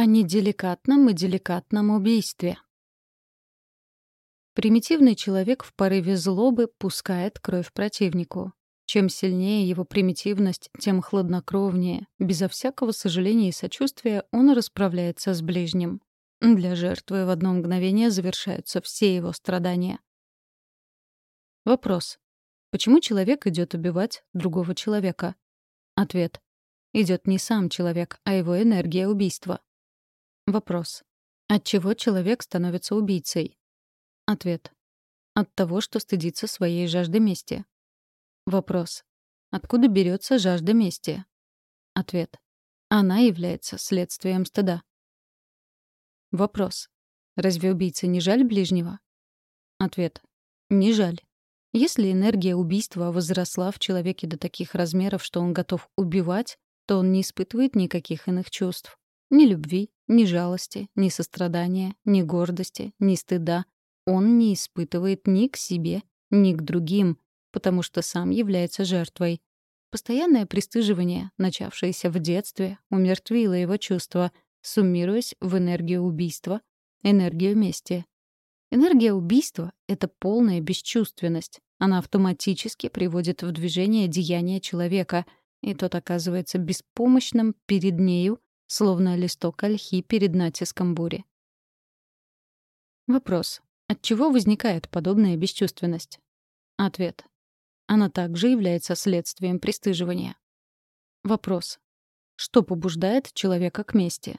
О неделикатном и деликатном убийстве. Примитивный человек в порыве злобы пускает кровь противнику. Чем сильнее его примитивность, тем хладнокровнее, безо всякого сожаления и сочувствия он расправляется с ближним. Для жертвы в одно мгновение завершаются все его страдания. Вопрос. Почему человек идет убивать другого человека? Ответ. Идет не сам человек, а его энергия убийства. Вопрос. От чего человек становится убийцей? Ответ. От того, что стыдится своей жажды мести. Вопрос. Откуда берется жажда мести? Ответ. Она является следствием стыда. Вопрос. Разве убийце не жаль ближнего? Ответ. Не жаль. Если энергия убийства возросла в человеке до таких размеров, что он готов убивать, то он не испытывает никаких иных чувств. Ни любви, ни жалости, ни сострадания, ни гордости, ни стыда. Он не испытывает ни к себе, ни к другим, потому что сам является жертвой. Постоянное пристыживание, начавшееся в детстве, умертвило его чувства, суммируясь в энергию убийства, энергию мести. Энергия убийства — это полная бесчувственность. Она автоматически приводит в движение деяния человека, и тот оказывается беспомощным перед нею, словно листок ольхи перед натиском бури. Вопрос. От чего возникает подобная бесчувственность? Ответ. Она также является следствием пристыживания. Вопрос. Что побуждает человека к мести?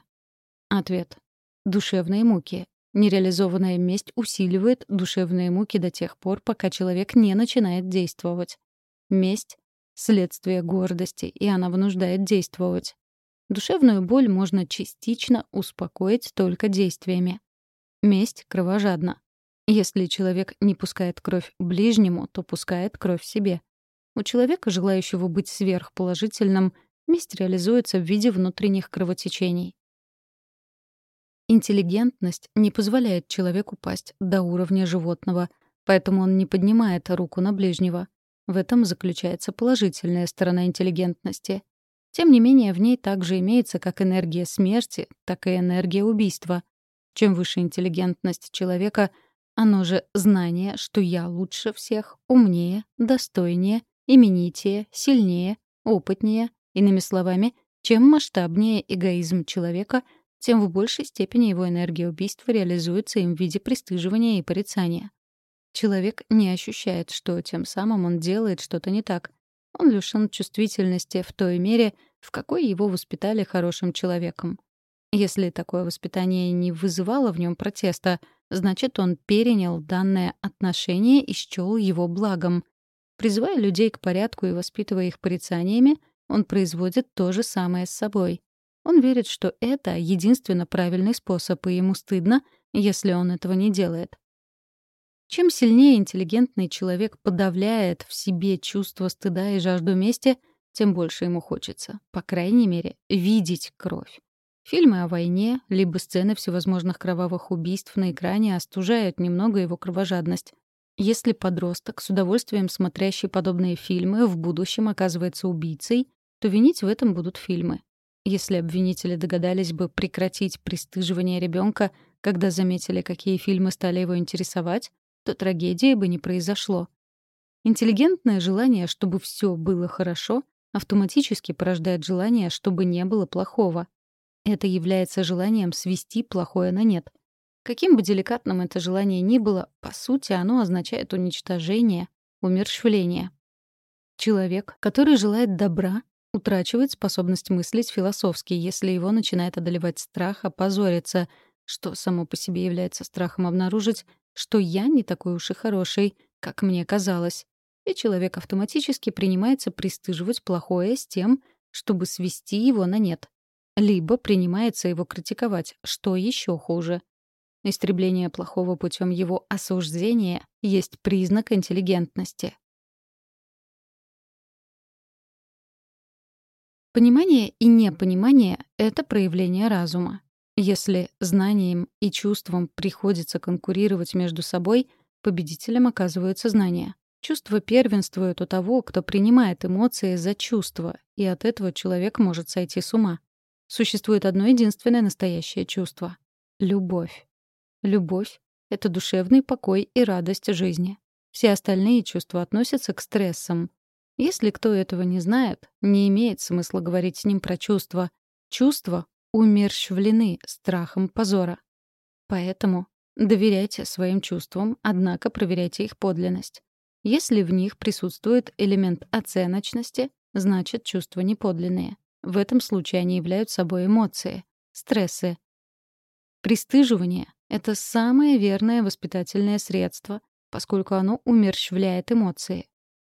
Ответ. Душевные муки. Нереализованная месть усиливает душевные муки до тех пор, пока человек не начинает действовать. Месть — следствие гордости, и она вынуждает действовать. Душевную боль можно частично успокоить только действиями. Месть кровожадна. Если человек не пускает кровь ближнему, то пускает кровь себе. У человека, желающего быть сверхположительным, месть реализуется в виде внутренних кровотечений. Интеллигентность не позволяет человеку пасть до уровня животного, поэтому он не поднимает руку на ближнего. В этом заключается положительная сторона интеллигентности. Тем не менее, в ней также имеется как энергия смерти, так и энергия убийства. Чем выше интеллигентность человека, оно же знание, что я лучше всех, умнее, достойнее, именитее, сильнее, опытнее, иными словами, чем масштабнее эгоизм человека — тем в большей степени его энергия убийства реализуется им в виде пристыживания и порицания. Человек не ощущает, что тем самым он делает что-то не так. Он лишен чувствительности в той мере, в какой его воспитали хорошим человеком. Если такое воспитание не вызывало в нем протеста, значит, он перенял данное отношение и счёл его благом. Призывая людей к порядку и воспитывая их порицаниями, он производит то же самое с собой. Он верит, что это единственно правильный способ, и ему стыдно, если он этого не делает. Чем сильнее интеллигентный человек подавляет в себе чувство стыда и жажду мести, тем больше ему хочется, по крайней мере, видеть кровь. Фильмы о войне, либо сцены всевозможных кровавых убийств на экране остужают немного его кровожадность. Если подросток, с удовольствием смотрящий подобные фильмы, в будущем оказывается убийцей, то винить в этом будут фильмы. Если обвинители догадались бы прекратить пристыживание ребенка, когда заметили, какие фильмы стали его интересовать, то трагедии бы не произошло. Интеллигентное желание, чтобы все было хорошо, автоматически порождает желание, чтобы не было плохого. Это является желанием свести плохое на нет. Каким бы деликатным это желание ни было, по сути, оно означает уничтожение, умерщвление. Человек, который желает добра, утрачивает способность мыслить философски, если его начинает одолевать страх опозориться, что само по себе является страхом обнаружить, что я не такой уж и хороший, как мне казалось. И человек автоматически принимается пристыживать плохое с тем, чтобы свести его на нет. Либо принимается его критиковать, что еще хуже. Истребление плохого путем его осуждения есть признак интеллигентности. Понимание и непонимание — это проявление разума. Если знанием и чувством приходится конкурировать между собой, победителем оказываются знания. Чувства первенствуют у того, кто принимает эмоции за чувства, и от этого человек может сойти с ума. Существует одно единственное настоящее чувство — любовь. Любовь — это душевный покой и радость жизни. Все остальные чувства относятся к стрессам. Если кто этого не знает, не имеет смысла говорить с ним про чувства. Чувства умерщвлены страхом позора. Поэтому доверяйте своим чувствам, однако проверяйте их подлинность. Если в них присутствует элемент оценочности, значит, чувства неподлинные. В этом случае они являются собой эмоции, стрессы. Пристыживание — это самое верное воспитательное средство, поскольку оно умерщвляет эмоции.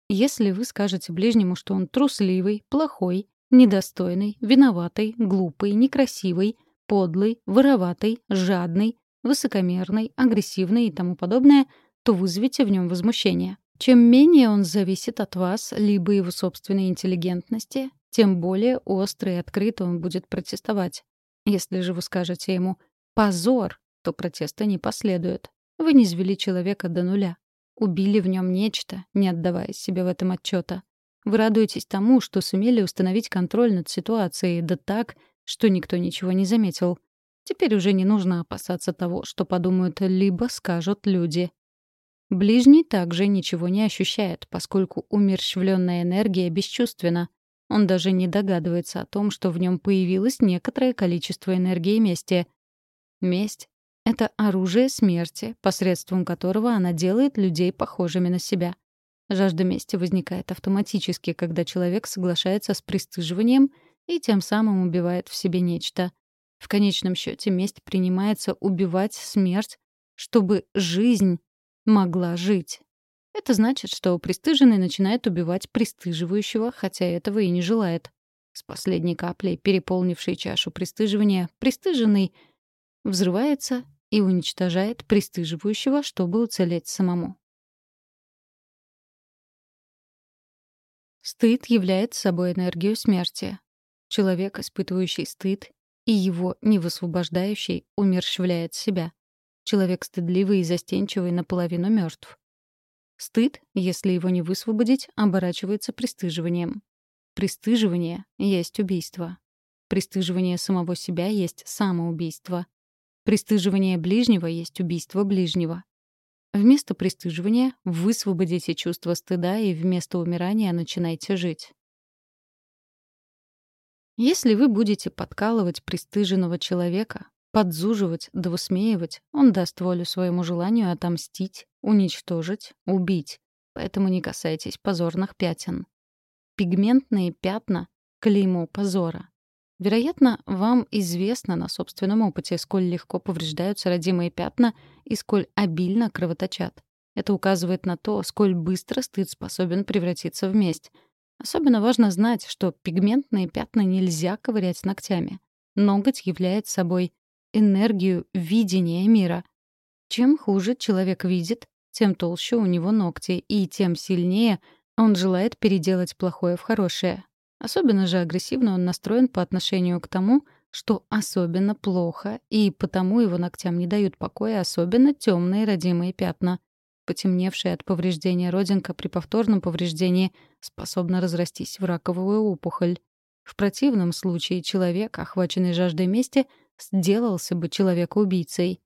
Если вы скажете ближнему, что он трусливый, плохой, недостойный, виноватый, глупый, некрасивый, подлый, вороватый, жадный, высокомерный, агрессивный и тому подобное, то вызовете в нем возмущение. Чем менее он зависит от вас, либо его собственной интеллигентности, тем более остро и открыто он будет протестовать. Если же вы скажете ему «позор», то протеста не последует. Вы не низвели человека до нуля. Убили в нем нечто, не отдавая себе в этом отчета. Вы радуетесь тому, что сумели установить контроль над ситуацией, да так, что никто ничего не заметил. Теперь уже не нужно опасаться того, что подумают либо скажут люди. Ближний также ничего не ощущает, поскольку умерщвленная энергия бесчувственна. Он даже не догадывается о том, что в нем появилось некоторое количество энергии мести. Месть — это оружие смерти, посредством которого она делает людей похожими на себя. Жажда мести возникает автоматически, когда человек соглашается с пристыживанием и тем самым убивает в себе нечто. В конечном счете месть принимается убивать смерть, чтобы жизнь могла жить. Это значит, что пристыженный начинает убивать пристыживающего, хотя этого и не желает. С последней каплей, переполнившей чашу пристыживания, пристыженный взрывается и уничтожает пристыживающего, чтобы уцелеть самому. Стыд является собой энергию смерти. Человек, испытывающий стыд, и его не высвобождающий, умерщвляет себя. Человек стыдливый и застенчивый наполовину мертв. Стыд, если его не высвободить, оборачивается пристыживанием. Пристыживание есть убийство. Пристыживание самого себя есть самоубийство. Пристыживание ближнего есть убийство ближнего. Вместо пристыживания высвободите чувство стыда и вместо умирания начинайте жить. Если вы будете подкалывать пристыженного человека, подзуживать да он даст волю своему желанию отомстить, уничтожить, убить. Поэтому не касайтесь позорных пятен. Пигментные пятна — клеймо позора. Вероятно, вам известно на собственном опыте, сколь легко повреждаются родимые пятна и сколь обильно кровоточат. Это указывает на то, сколь быстро стыд способен превратиться в месть. Особенно важно знать, что пигментные пятна нельзя ковырять ногтями. Ноготь является собой энергию видения мира. Чем хуже человек видит, тем толще у него ногти, и тем сильнее он желает переделать плохое в хорошее. Особенно же агрессивно он настроен по отношению к тому, что особенно плохо, и потому его ногтям не дают покоя особенно темные родимые пятна. Потемневшая от повреждения родинка при повторном повреждении способна разрастись в раковую опухоль. В противном случае человек, охваченный жаждой мести, сделался бы человека-убийцей.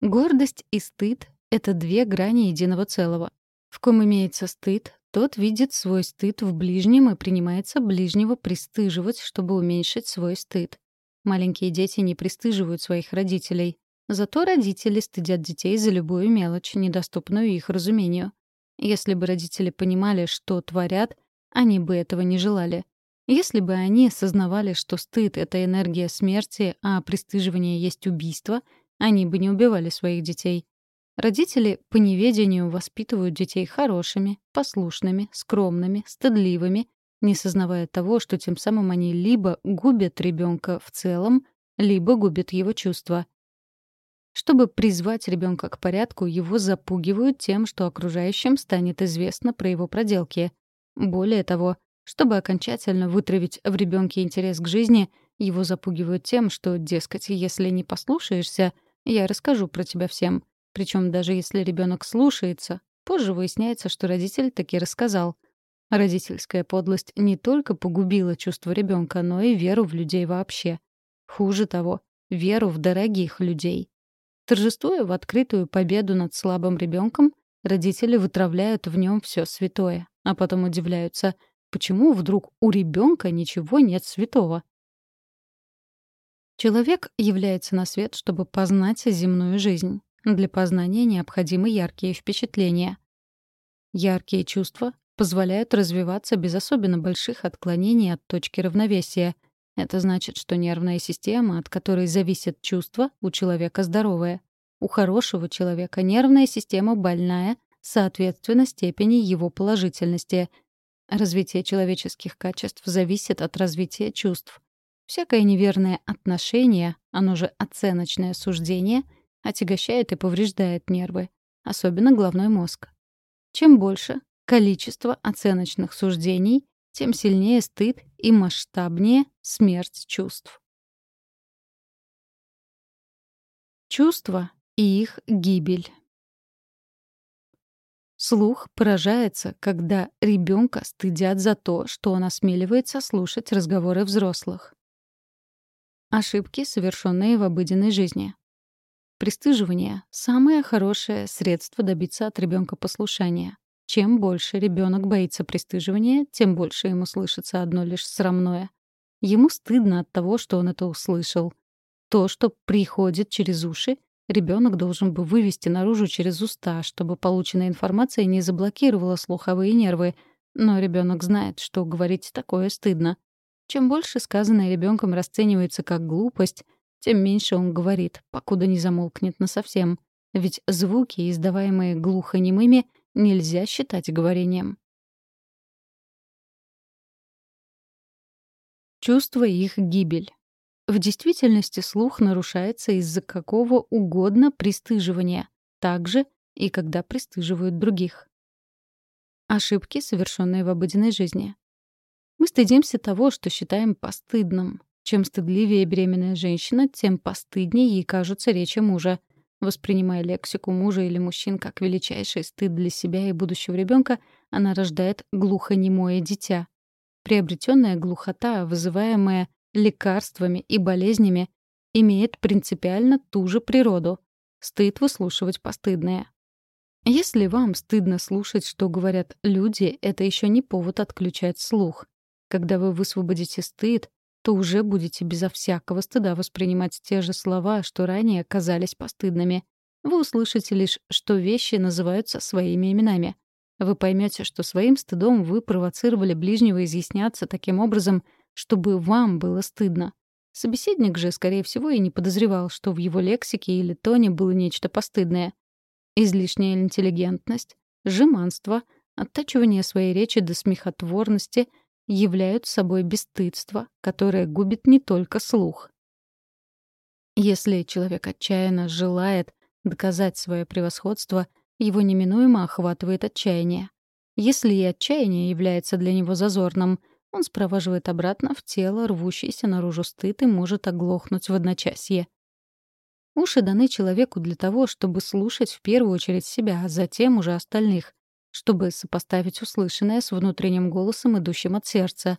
Гордость и стыд — это две грани единого целого. В ком имеется стыд, тот видит свой стыд в ближнем и принимается ближнего пристыживать, чтобы уменьшить свой стыд. Маленькие дети не пристыживают своих родителей. Зато родители стыдят детей за любую мелочь, недоступную их разумению. Если бы родители понимали, что творят, они бы этого не желали. Если бы они осознавали, что стыд — это энергия смерти, а пристыживание есть убийство, они бы не убивали своих детей. Родители по неведению воспитывают детей хорошими, послушными, скромными, стыдливыми, не сознавая того, что тем самым они либо губят ребенка в целом, либо губят его чувства. Чтобы призвать ребенка к порядку, его запугивают тем, что окружающим станет известно про его проделки. Более того, чтобы окончательно вытравить в ребенке интерес к жизни, его запугивают тем, что, дескать, если не послушаешься, я расскажу про тебя всем. Причем даже если ребенок слушается, позже выясняется, что родитель таки рассказал. Родительская подлость не только погубила чувство ребенка, но и веру в людей вообще. Хуже того, веру в дорогих людей. Торжествуя в открытую победу над слабым ребенком, родители вытравляют в нем все святое, а потом удивляются, почему вдруг у ребенка ничего нет святого. Человек является на свет, чтобы познать земную жизнь. Для познания необходимы яркие впечатления. Яркие чувства позволяют развиваться без особенно больших отклонений от точки равновесия. Это значит, что нервная система, от которой зависят чувства, у человека здоровая. У хорошего человека нервная система больная, соответственно, степени его положительности. Развитие человеческих качеств зависит от развития чувств. Всякое неверное отношение, оно же оценочное суждение, отягощает и повреждает нервы, особенно головной мозг. Чем больше количество оценочных суждений, тем сильнее стыд и масштабнее смерть чувств. Чувства и их гибель. Слух поражается, когда ребенка стыдят за то, что он осмеливается слушать разговоры взрослых. Ошибки, совершенные в обыденной жизни. Пристыживание — самое хорошее средство добиться от ребенка послушания. Чем больше ребенок боится пристыживания, тем больше ему слышится одно лишь срамное. Ему стыдно от того, что он это услышал. То, что приходит через уши, ребенок должен бы вывести наружу через уста, чтобы полученная информация не заблокировала слуховые нервы. Но ребенок знает, что говорить такое стыдно. Чем больше сказанное ребенком расценивается как глупость, тем меньше он говорит, покуда не замолкнет насовсем. Ведь звуки, издаваемые глухонемыми, нельзя считать говорением. Чувство их гибель. В действительности слух нарушается из-за какого угодно пристыживания, также и когда пристыживают других. Ошибки, совершенные в обыденной жизни. Мы стыдимся того, что считаем постыдным. Чем стыдливее беременная женщина, тем постыднее ей кажутся речи мужа. Воспринимая лексику мужа или мужчин как величайший стыд для себя и будущего ребенка, она рождает глухонемое дитя. Приобретенная глухота, вызываемая лекарствами и болезнями, имеет принципиально ту же природу — стыд выслушивать постыдное. Если вам стыдно слушать, что говорят люди, это еще не повод отключать слух. Когда вы высвободите стыд, то уже будете безо всякого стыда воспринимать те же слова, что ранее казались постыдными. Вы услышите лишь, что вещи называются своими именами. Вы поймете, что своим стыдом вы провоцировали ближнего изъясняться таким образом, чтобы вам было стыдно. Собеседник же, скорее всего, и не подозревал, что в его лексике или тоне было нечто постыдное. Излишняя интеллигентность, жеманство, оттачивание своей речи до смехотворности — являют собой бесстыдство, которое губит не только слух. Если человек отчаянно желает доказать свое превосходство, его неминуемо охватывает отчаяние. Если и отчаяние является для него зазорным, он спроваживает обратно в тело рвущийся наружу стыд и может оглохнуть в одночасье. Уши даны человеку для того, чтобы слушать в первую очередь себя, а затем уже остальных чтобы сопоставить услышанное с внутренним голосом, идущим от сердца.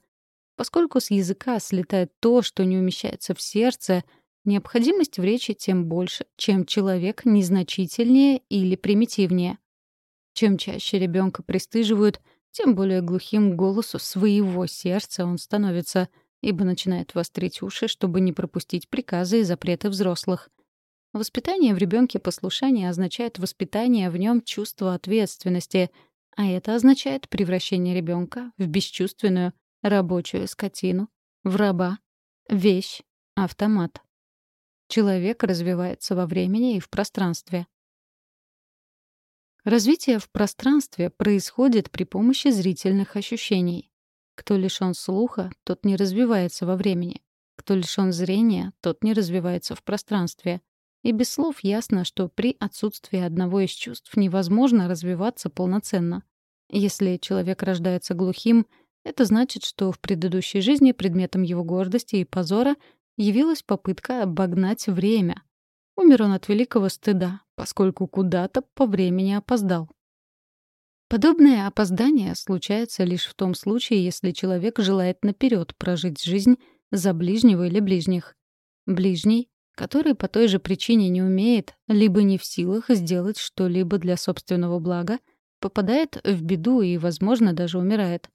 Поскольку с языка слетает то, что не умещается в сердце, необходимость в речи тем больше, чем человек незначительнее или примитивнее. Чем чаще ребенка пристыживают, тем более глухим голосу своего сердца он становится, ибо начинает вострить уши, чтобы не пропустить приказы и запреты взрослых. Воспитание в ребенке послушания означает воспитание в нем чувства ответственности, а это означает превращение ребенка в бесчувственную рабочую скотину, в раба, вещь, автомат. Человек развивается во времени и в пространстве. Развитие в пространстве происходит при помощи зрительных ощущений. Кто лишён слуха, тот не развивается во времени. Кто лишён зрения, тот не развивается в пространстве. И без слов ясно, что при отсутствии одного из чувств невозможно развиваться полноценно. Если человек рождается глухим, это значит, что в предыдущей жизни предметом его гордости и позора явилась попытка обогнать время. Умер он от великого стыда, поскольку куда-то по времени опоздал. Подобное опоздание случается лишь в том случае, если человек желает наперед прожить жизнь за ближнего или ближних. Ближний, который по той же причине не умеет, либо не в силах сделать что-либо для собственного блага, попадает в беду и, возможно, даже умирает.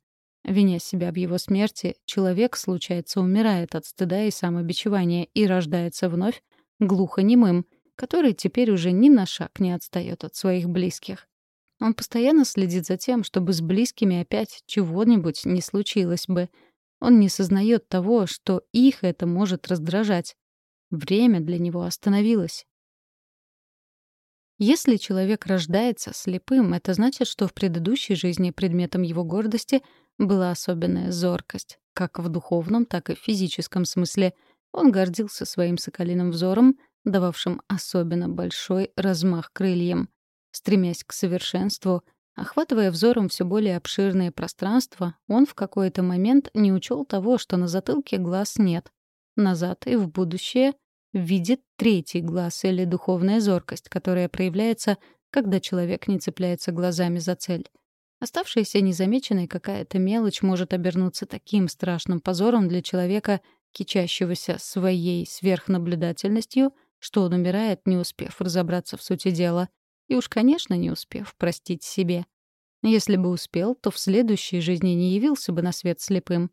Виня себя в его смерти, человек, случается, умирает от стыда и самобичевания и рождается вновь глухонемым, который теперь уже ни на шаг не отстает от своих близких. Он постоянно следит за тем, чтобы с близкими опять чего-нибудь не случилось бы. Он не сознает того, что их это может раздражать. Время для него остановилось. Если человек рождается слепым, это значит, что в предыдущей жизни предметом его гордости была особенная зоркость, как в духовном, так и в физическом смысле. Он гордился своим соколиным взором, дававшим особенно большой размах крыльям. Стремясь к совершенству, охватывая взором все более обширное пространство, он в какой-то момент не учел того, что на затылке глаз нет. Назад и в будущее видит третий глаз или духовная зоркость, которая проявляется, когда человек не цепляется глазами за цель. Оставшаяся незамеченной какая-то мелочь может обернуться таким страшным позором для человека, кичащегося своей сверхнаблюдательностью, что он умирает, не успев разобраться в сути дела — и уж, конечно, не успев простить себе. Если бы успел, то в следующей жизни не явился бы на свет слепым.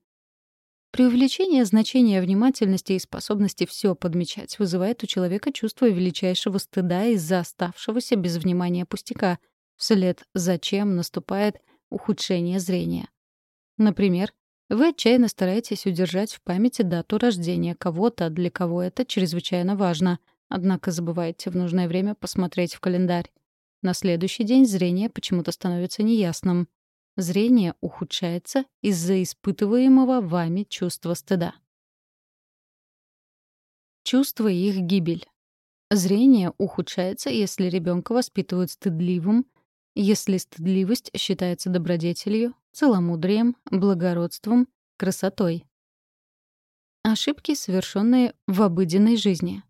Преувеличение значения внимательности и способности все подмечать вызывает у человека чувство величайшего стыда из-за оставшегося без внимания пустяка, вслед за чем наступает ухудшение зрения. Например, вы отчаянно стараетесь удержать в памяти дату рождения кого-то, для кого это чрезвычайно важно, однако забываете в нужное время посмотреть в календарь. На следующий день зрение почему-то становится неясным. Зрение ухудшается из-за испытываемого вами чувства стыда. Чувство их гибель. Зрение ухудшается, если ребенка воспитывают стыдливым, если стыдливость считается добродетелью, целомудрием, благородством, красотой. Ошибки, совершенные в обыденной жизни.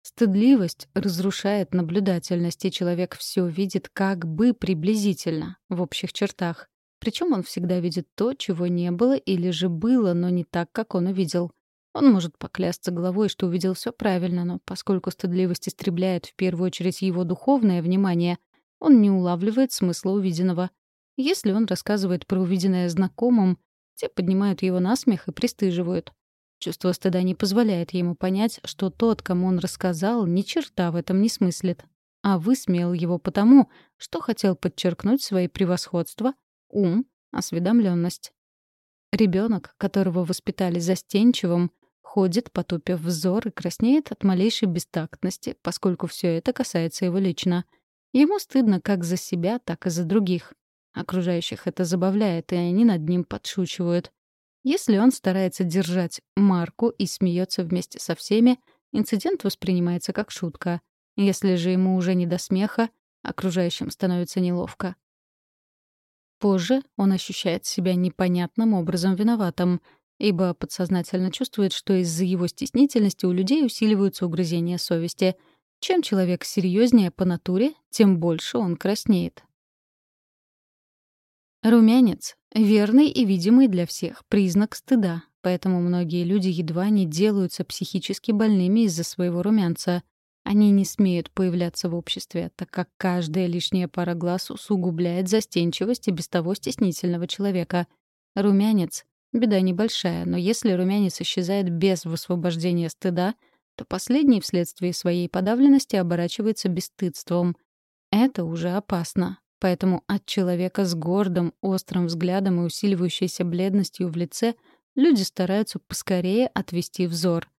Стыдливость разрушает наблюдательность, и человек все видит как бы приблизительно, в общих чертах. Причем он всегда видит то, чего не было или же было, но не так, как он увидел. Он может поклясться головой, что увидел все правильно, но поскольку стыдливость истребляет в первую очередь его духовное внимание, он не улавливает смысла увиденного. Если он рассказывает про увиденное знакомым, те поднимают его на смех и пристыживают. Чувство стыда не позволяет ему понять, что тот, кому он рассказал, ни черта в этом не смыслит, а высмеял его потому, что хотел подчеркнуть свои превосходства, ум, осведомленность. Ребенок, которого воспитали застенчивым, ходит, потупив взор и краснеет от малейшей бестактности, поскольку все это касается его лично. Ему стыдно как за себя, так и за других. Окружающих это забавляет, и они над ним подшучивают. Если он старается держать марку и смеется вместе со всеми, инцидент воспринимается как шутка. Если же ему уже не до смеха, окружающим становится неловко. Позже он ощущает себя непонятным образом виноватым, ибо подсознательно чувствует, что из-за его стеснительности у людей усиливаются угрызения совести. Чем человек серьезнее по натуре, тем больше он краснеет. Румянец — верный и видимый для всех признак стыда, поэтому многие люди едва не делаются психически больными из-за своего румянца. Они не смеют появляться в обществе, так как каждая лишняя пара глаз усугубляет застенчивость и без того стеснительного человека. Румянец — беда небольшая, но если румянец исчезает без высвобождения стыда, то последний вследствие своей подавленности оборачивается бесстыдством. Это уже опасно. Поэтому от человека с гордым, острым взглядом и усиливающейся бледностью в лице люди стараются поскорее отвести взор.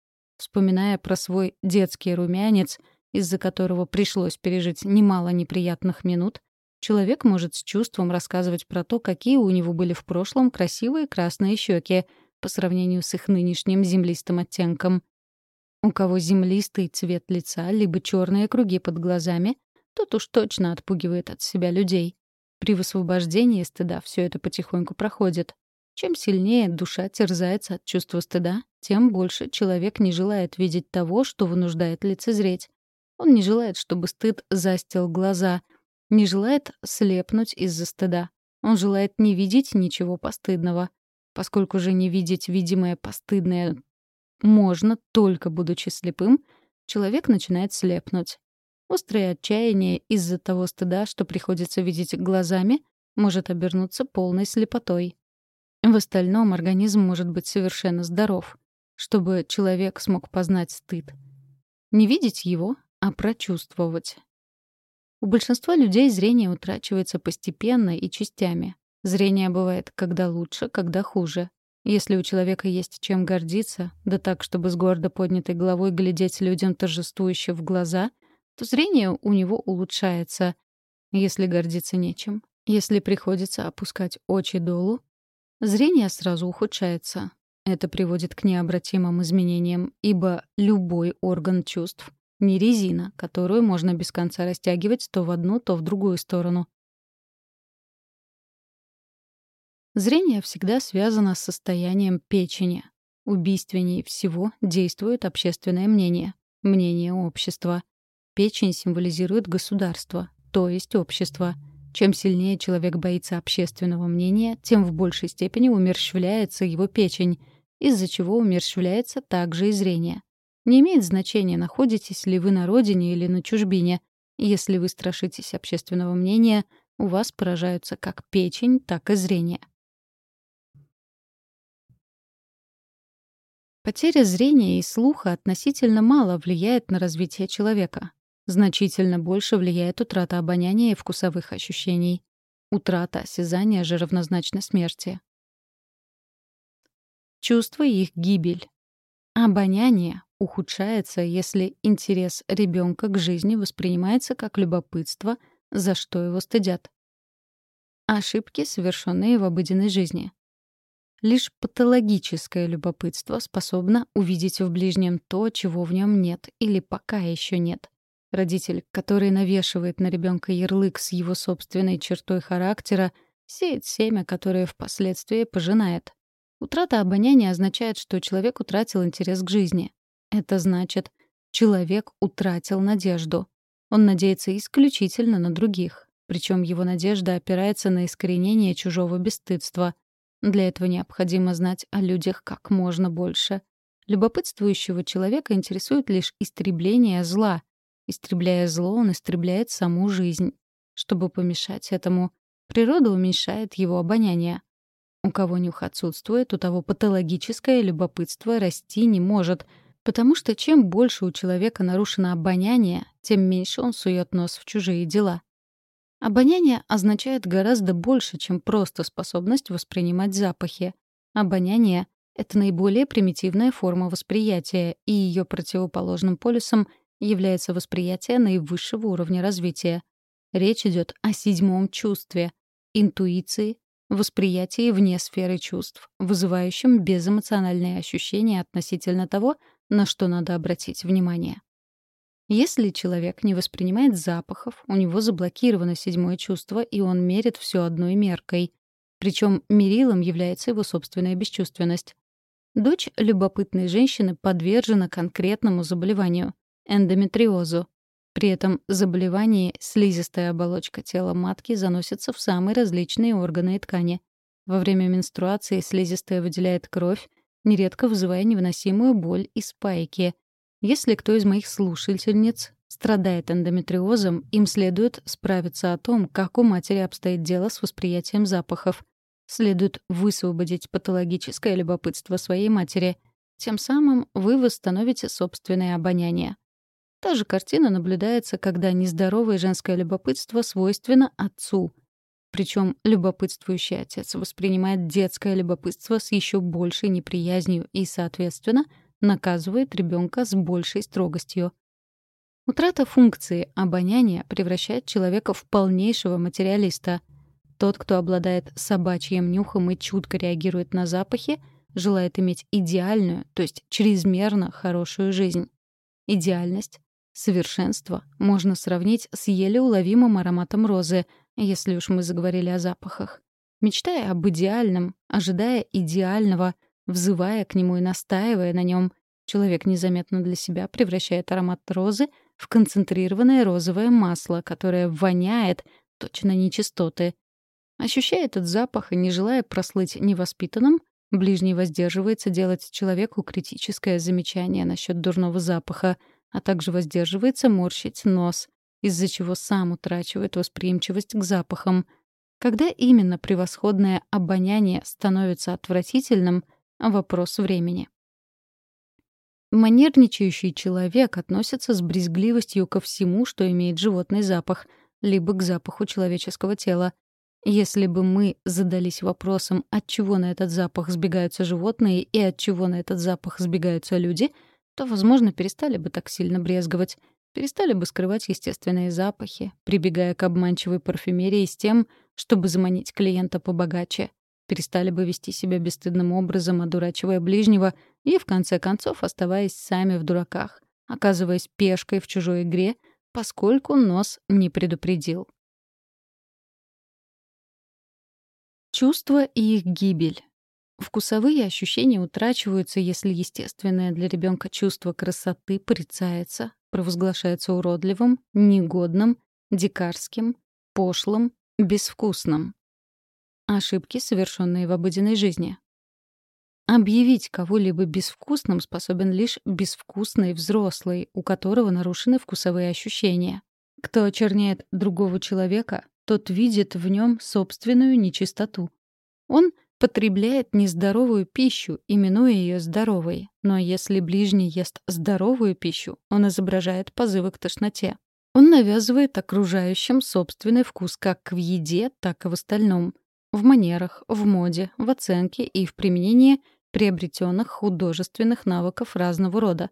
Вспоминая про свой детский румянец, из-за которого пришлось пережить немало неприятных минут, человек может с чувством рассказывать про то, какие у него были в прошлом красивые красные щеки по сравнению с их нынешним землистым оттенком. У кого землистый цвет лица, либо черные круги под глазами, тот уж точно отпугивает от себя людей. При высвобождении стыда все это потихоньку проходит. Чем сильнее душа терзается от чувства стыда, тем больше человек не желает видеть того, что вынуждает лицезреть. Он не желает, чтобы стыд застил глаза, не желает слепнуть из-за стыда. Он желает не видеть ничего постыдного. Поскольку же не видеть видимое постыдное можно, только будучи слепым, человек начинает слепнуть. Острое отчаяние из-за того стыда, что приходится видеть глазами, может обернуться полной слепотой. В остальном организм может быть совершенно здоров, чтобы человек смог познать стыд. Не видеть его, а прочувствовать. У большинства людей зрение утрачивается постепенно и частями. Зрение бывает когда лучше, когда хуже. Если у человека есть чем гордиться, да так, чтобы с гордо поднятой головой глядеть людям торжествующе в глаза, то зрение у него улучшается. Если гордиться нечем, если приходится опускать очи долу, зрение сразу ухудшается. Это приводит к необратимым изменениям, ибо любой орган чувств — не резина, которую можно без конца растягивать то в одну, то в другую сторону. Зрение всегда связано с состоянием печени. Убийственнее всего действует общественное мнение, мнение общества. Печень символизирует государство, то есть общество. Чем сильнее человек боится общественного мнения, тем в большей степени умерщвляется его печень, из-за чего умерщвляется также и зрение. Не имеет значения, находитесь ли вы на родине или на чужбине. Если вы страшитесь общественного мнения, у вас поражаются как печень, так и зрение. Потеря зрения и слуха относительно мало влияет на развитие человека. Значительно больше влияет утрата обоняния и вкусовых ощущений. Утрата осязания же равнозначна смерти. Чувство их гибель. Обоняние ухудшается, если интерес ребенка к жизни воспринимается как любопытство, за что его стыдят. Ошибки, совершенные в обыденной жизни. Лишь патологическое любопытство способно увидеть в ближнем то, чего в нем нет или пока еще нет. Родитель, который навешивает на ребенка ярлык с его собственной чертой характера, сеет семя, которое впоследствии пожинает. Утрата обоняния означает, что человек утратил интерес к жизни. Это значит, человек утратил надежду. Он надеется исключительно на других. Причем его надежда опирается на искоренение чужого бесстыдства. Для этого необходимо знать о людях как можно больше. Любопытствующего человека интересует лишь истребление зла. Истребляя зло, он истребляет саму жизнь. Чтобы помешать этому, природа уменьшает его обоняние. У кого нюх отсутствует, у того патологическое любопытство расти не может, потому что чем больше у человека нарушено обоняние, тем меньше он сует нос в чужие дела. Обоняние означает гораздо больше, чем просто способность воспринимать запахи. Обоняние — это наиболее примитивная форма восприятия, и ее противоположным полюсом является восприятие наивысшего уровня развития. Речь идет о седьмом чувстве — интуиции, восприятии вне сферы чувств, вызывающем безэмоциональные ощущения относительно того, на что надо обратить внимание. Если человек не воспринимает запахов, у него заблокировано седьмое чувство, и он мерит все одной меркой. Причем мерилом является его собственная бесчувственность. Дочь любопытной женщины подвержена конкретному заболеванию — эндометриозу. При этом заболевании слизистая оболочка тела матки заносится в самые различные органы и ткани. Во время менструации слизистая выделяет кровь, нередко вызывая невыносимую боль и спайки, если кто из моих слушательниц страдает эндометриозом, им следует справиться о том, как у матери обстоит дело с восприятием запахов. Следует высвободить патологическое любопытство своей матери. Тем самым вы восстановите собственное обоняние. Та же картина наблюдается, когда нездоровое женское любопытство свойственно отцу. Причем любопытствующий отец воспринимает детское любопытство с еще большей неприязнью и, соответственно, наказывает ребенка с большей строгостью. Утрата функции обоняния превращает человека в полнейшего материалиста. Тот, кто обладает собачьим нюхом и чутко реагирует на запахи, желает иметь идеальную, то есть чрезмерно хорошую жизнь. Идеальность, совершенство можно сравнить с еле уловимым ароматом розы, если уж мы заговорили о запахах. Мечтая об идеальном, ожидая идеального — Взывая к нему и настаивая на нем, человек незаметно для себя превращает аромат розы в концентрированное розовое масло, которое воняет точно нечистоты. Ощущая этот запах и не желая прослыть невоспитанным, ближний воздерживается делать человеку критическое замечание насчет дурного запаха, а также воздерживается морщить нос, из-за чего сам утрачивает восприимчивость к запахам. Когда именно превосходное обоняние становится отвратительным — вопрос времени. Манерничающий человек относится с брезгливостью ко всему, что имеет животный запах, либо к запаху человеческого тела. Если бы мы задались вопросом, от чего на этот запах сбегаются животные и от чего на этот запах сбегаются люди, то, возможно, перестали бы так сильно брезговать, перестали бы скрывать естественные запахи, прибегая к обманчивой парфюмерии с тем, чтобы заманить клиента побогаче перестали бы вести себя бесстыдным образом, одурачивая ближнего и, в конце концов, оставаясь сами в дураках, оказываясь пешкой в чужой игре, поскольку нос не предупредил. Чувства и их гибель. Вкусовые ощущения утрачиваются, если естественное для ребенка чувство красоты порицается, провозглашается уродливым, негодным, дикарским, пошлым, безвкусным. Ошибки, совершенные в обыденной жизни. Объявить кого-либо безвкусным способен лишь безвкусный взрослый, у которого нарушены вкусовые ощущения. Кто очерняет другого человека, тот видит в нем собственную нечистоту. Он потребляет нездоровую пищу, именуя ее здоровой. Но если ближний ест здоровую пищу, он изображает позывы к тошноте. Он навязывает окружающим собственный вкус как в еде, так и в остальном в манерах, в моде, в оценке и в применении приобретенных художественных навыков разного рода.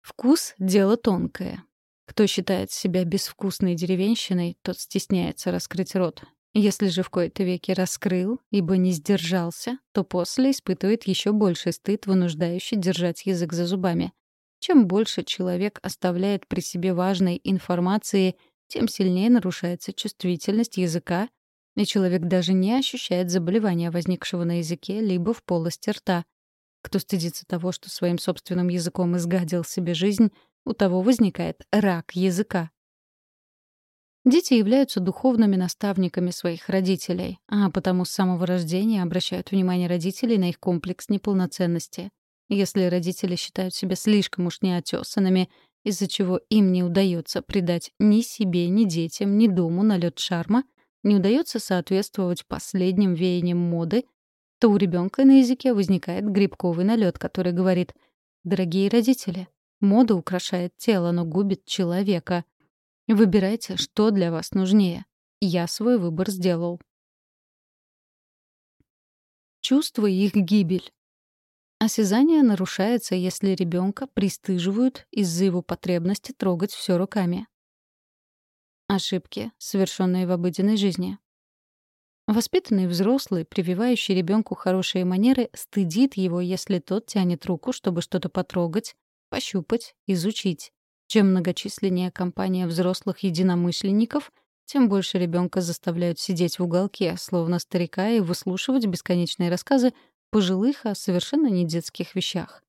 Вкус — дело тонкое. Кто считает себя безвкусной деревенщиной, тот стесняется раскрыть рот. Если же в кои-то веки раскрыл, ибо не сдержался, то после испытывает еще больший стыд, вынуждающий держать язык за зубами. Чем больше человек оставляет при себе важной информации, тем сильнее нарушается чувствительность языка и человек даже не ощущает заболевания, возникшего на языке, либо в полости рта. Кто стыдится того, что своим собственным языком изгадил себе жизнь, у того возникает рак языка. Дети являются духовными наставниками своих родителей, а потому с самого рождения обращают внимание родителей на их комплекс неполноценности. Если родители считают себя слишком уж неотесанными, из-за чего им не удается придать ни себе, ни детям, ни дому налет шарма, не удается соответствовать последним веяниям моды, то у ребенка на языке возникает грибковый налет, который говорит «Дорогие родители, мода украшает тело, но губит человека. Выбирайте, что для вас нужнее. Я свой выбор сделал». Чувство их гибель. Осязание нарушается, если ребенка пристыживают из-за его потребности трогать все руками. Ошибки, совершенные в обыденной жизни. Воспитанный взрослый, прививающий ребенку хорошие манеры, стыдит его, если тот тянет руку, чтобы что-то потрогать, пощупать, изучить. Чем многочисленнее компания взрослых единомышленников, тем больше ребенка заставляют сидеть в уголке, словно старика, и выслушивать бесконечные рассказы пожилых о совершенно не детских вещах.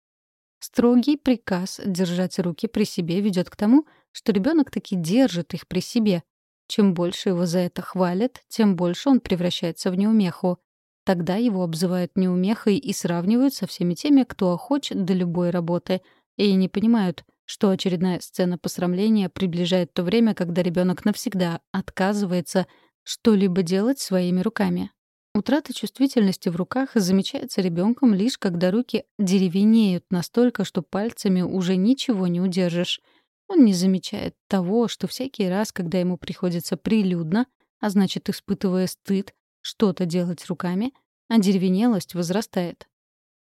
Строгий приказ держать руки при себе ведет к тому, что ребенок таки держит их при себе. Чем больше его за это хвалят, тем больше он превращается в неумеху. Тогда его обзывают неумехой и сравнивают со всеми теми, кто охочет до любой работы, и не понимают, что очередная сцена посрамления приближает то время, когда ребенок навсегда отказывается что-либо делать своими руками. Утрата чувствительности в руках замечается ребенком лишь когда руки деревенеют настолько, что пальцами уже ничего не удержишь. Он не замечает того, что всякий раз, когда ему приходится прилюдно, а значит, испытывая стыд, что-то делать руками, одеревенелость возрастает.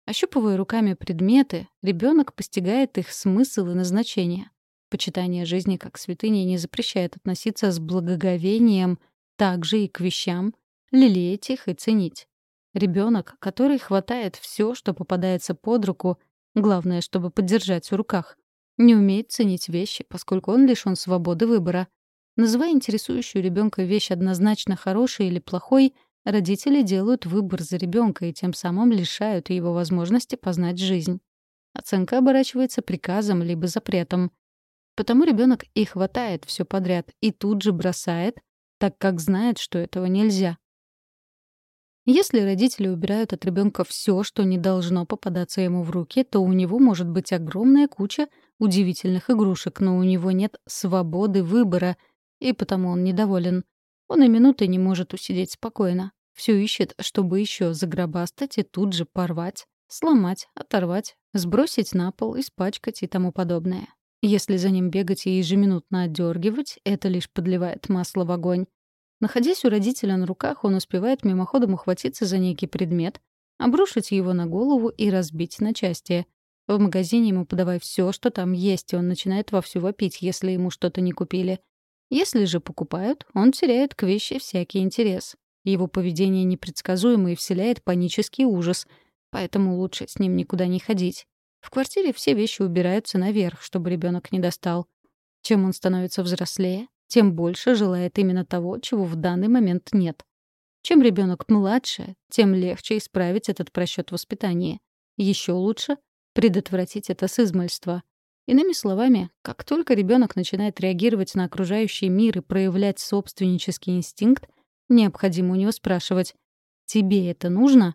Ощупывая руками предметы, ребенок постигает их смысл и назначение. Почитание жизни как святыни не запрещает относиться с благоговением также и к вещам, лелеять их и ценить. Ребенок, который хватает все, что попадается под руку, главное, чтобы поддержать в руках, не умеет ценить вещи, поскольку он лишён свободы выбора. Называя интересующую ребенка вещь однозначно хорошей или плохой, родители делают выбор за ребенка и тем самым лишают его возможности познать жизнь. Оценка оборачивается приказом либо запретом. Потому ребенок и хватает все подряд и тут же бросает, так как знает, что этого нельзя. Если родители убирают от ребенка все, что не должно попадаться ему в руки, то у него может быть огромная куча удивительных игрушек, но у него нет свободы выбора, и потому он недоволен. Он и минуты не может усидеть спокойно. Все ищет, чтобы еще загробастать и тут же порвать, сломать, оторвать, сбросить на пол, испачкать и тому подобное. Если за ним бегать и ежеминутно отдергивать, это лишь подливает масло в огонь. Находясь у родителя на руках, он успевает мимоходом ухватиться за некий предмет, обрушить его на голову и разбить на части. В магазине ему подавай все, что там есть, и он начинает вовсю вопить, если ему что-то не купили. Если же покупают, он теряет к вещи всякий интерес. Его поведение непредсказуемо и вселяет панический ужас, поэтому лучше с ним никуда не ходить. В квартире все вещи убираются наверх, чтобы ребенок не достал. Чем он становится взрослее, тем больше желает именно того, чего в данный момент нет. Чем ребенок младше, тем легче исправить этот просчет воспитания. Еще лучше предотвратить это с измольства. Иными словами, как только ребенок начинает реагировать на окружающий мир и проявлять собственнический инстинкт, необходимо у него спрашивать «Тебе это нужно?»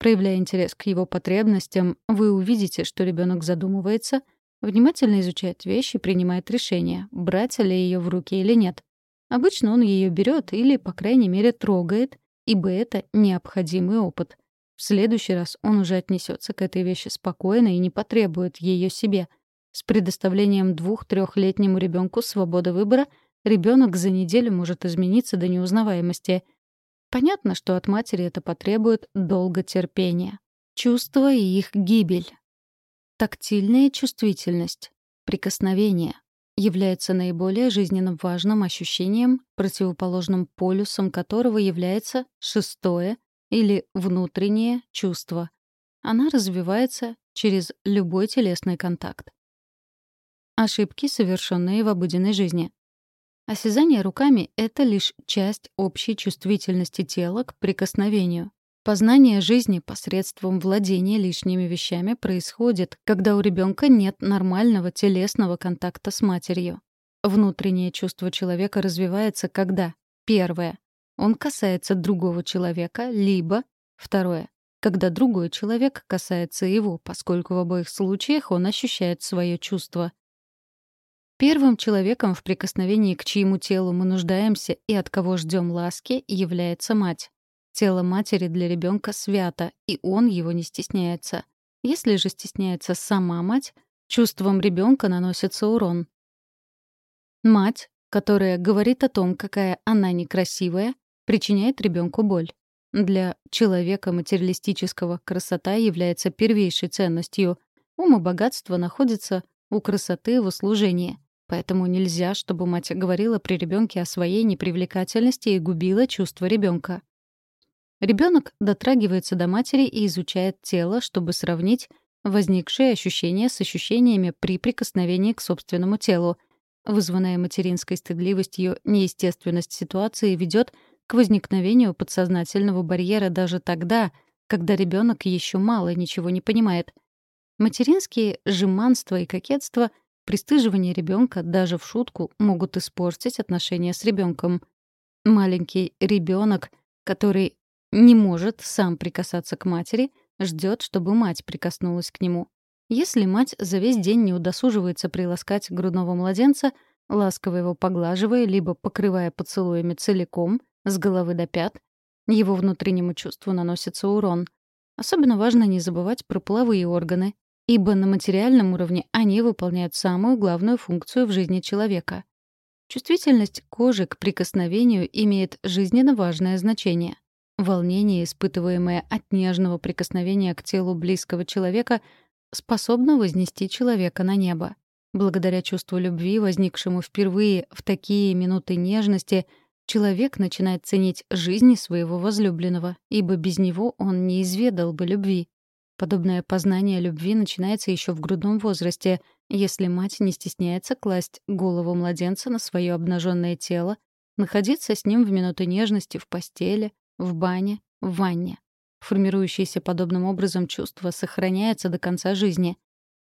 Проявляя интерес к его потребностям, вы увидите, что ребенок задумывается, внимательно изучает вещь и принимает решение, брать ли ее в руки или нет. Обычно он ее берет или, по крайней мере, трогает, ибо это необходимый опыт. В следующий раз он уже отнесется к этой вещи спокойно и не потребует ее себе. С предоставлением двух-трехлетнему ребенку свободы выбора ребенок за неделю может измениться до неузнаваемости — Понятно, что от матери это потребует долго терпения. Чувства и их гибель. Тактильная чувствительность, прикосновение является наиболее жизненно важным ощущением, противоположным полюсом которого является шестое или внутреннее чувство. Она развивается через любой телесный контакт. Ошибки, совершенные в обыденной жизни. Осязание руками — это лишь часть общей чувствительности тела к прикосновению. Познание жизни посредством владения лишними вещами происходит, когда у ребенка нет нормального телесного контакта с матерью. Внутреннее чувство человека развивается, когда первое — он касается другого человека, либо второе — когда другой человек касается его, поскольку в обоих случаях он ощущает свое чувство. Первым человеком, в прикосновении к чьему телу мы нуждаемся и от кого ждем ласки, является мать. Тело матери для ребенка свято, и он его не стесняется. Если же стесняется сама мать, чувством ребенка наносится урон. Мать, которая говорит о том, какая она некрасивая, причиняет ребенку боль. Для человека материалистического красота является первейшей ценностью. Ум и богатство находятся у красоты в услужении. Поэтому нельзя, чтобы мать говорила при ребенке о своей непривлекательности и губила чувства ребенка. Ребенок дотрагивается до матери и изучает тело, чтобы сравнить возникшие ощущения с ощущениями при прикосновении к собственному телу. Вызванная материнской стыдливостью неестественность ситуации ведет к возникновению подсознательного барьера даже тогда, когда ребенок еще мало ничего не понимает. Материнские жеманство и кокетство — Пристыживание ребенка даже в шутку могут испортить отношения с ребенком. Маленький ребенок, который не может сам прикасаться к матери, ждет, чтобы мать прикоснулась к нему. Если мать за весь день не удосуживается приласкать грудного младенца, ласково его поглаживая, либо покрывая поцелуями целиком, с головы до пят, его внутреннему чувству наносится урон. Особенно важно не забывать про половые органы, ибо на материальном уровне они выполняют самую главную функцию в жизни человека. Чувствительность кожи к прикосновению имеет жизненно важное значение. Волнение, испытываемое от нежного прикосновения к телу близкого человека, способно вознести человека на небо. Благодаря чувству любви, возникшему впервые в такие минуты нежности, человек начинает ценить жизни своего возлюбленного, ибо без него он не изведал бы любви. Подобное познание любви начинается еще в грудном возрасте, если мать не стесняется класть голову младенца на свое обнаженное тело, находиться с ним в минуты нежности в постели, в бане, в ванне. Формирующееся подобным образом чувство сохраняется до конца жизни.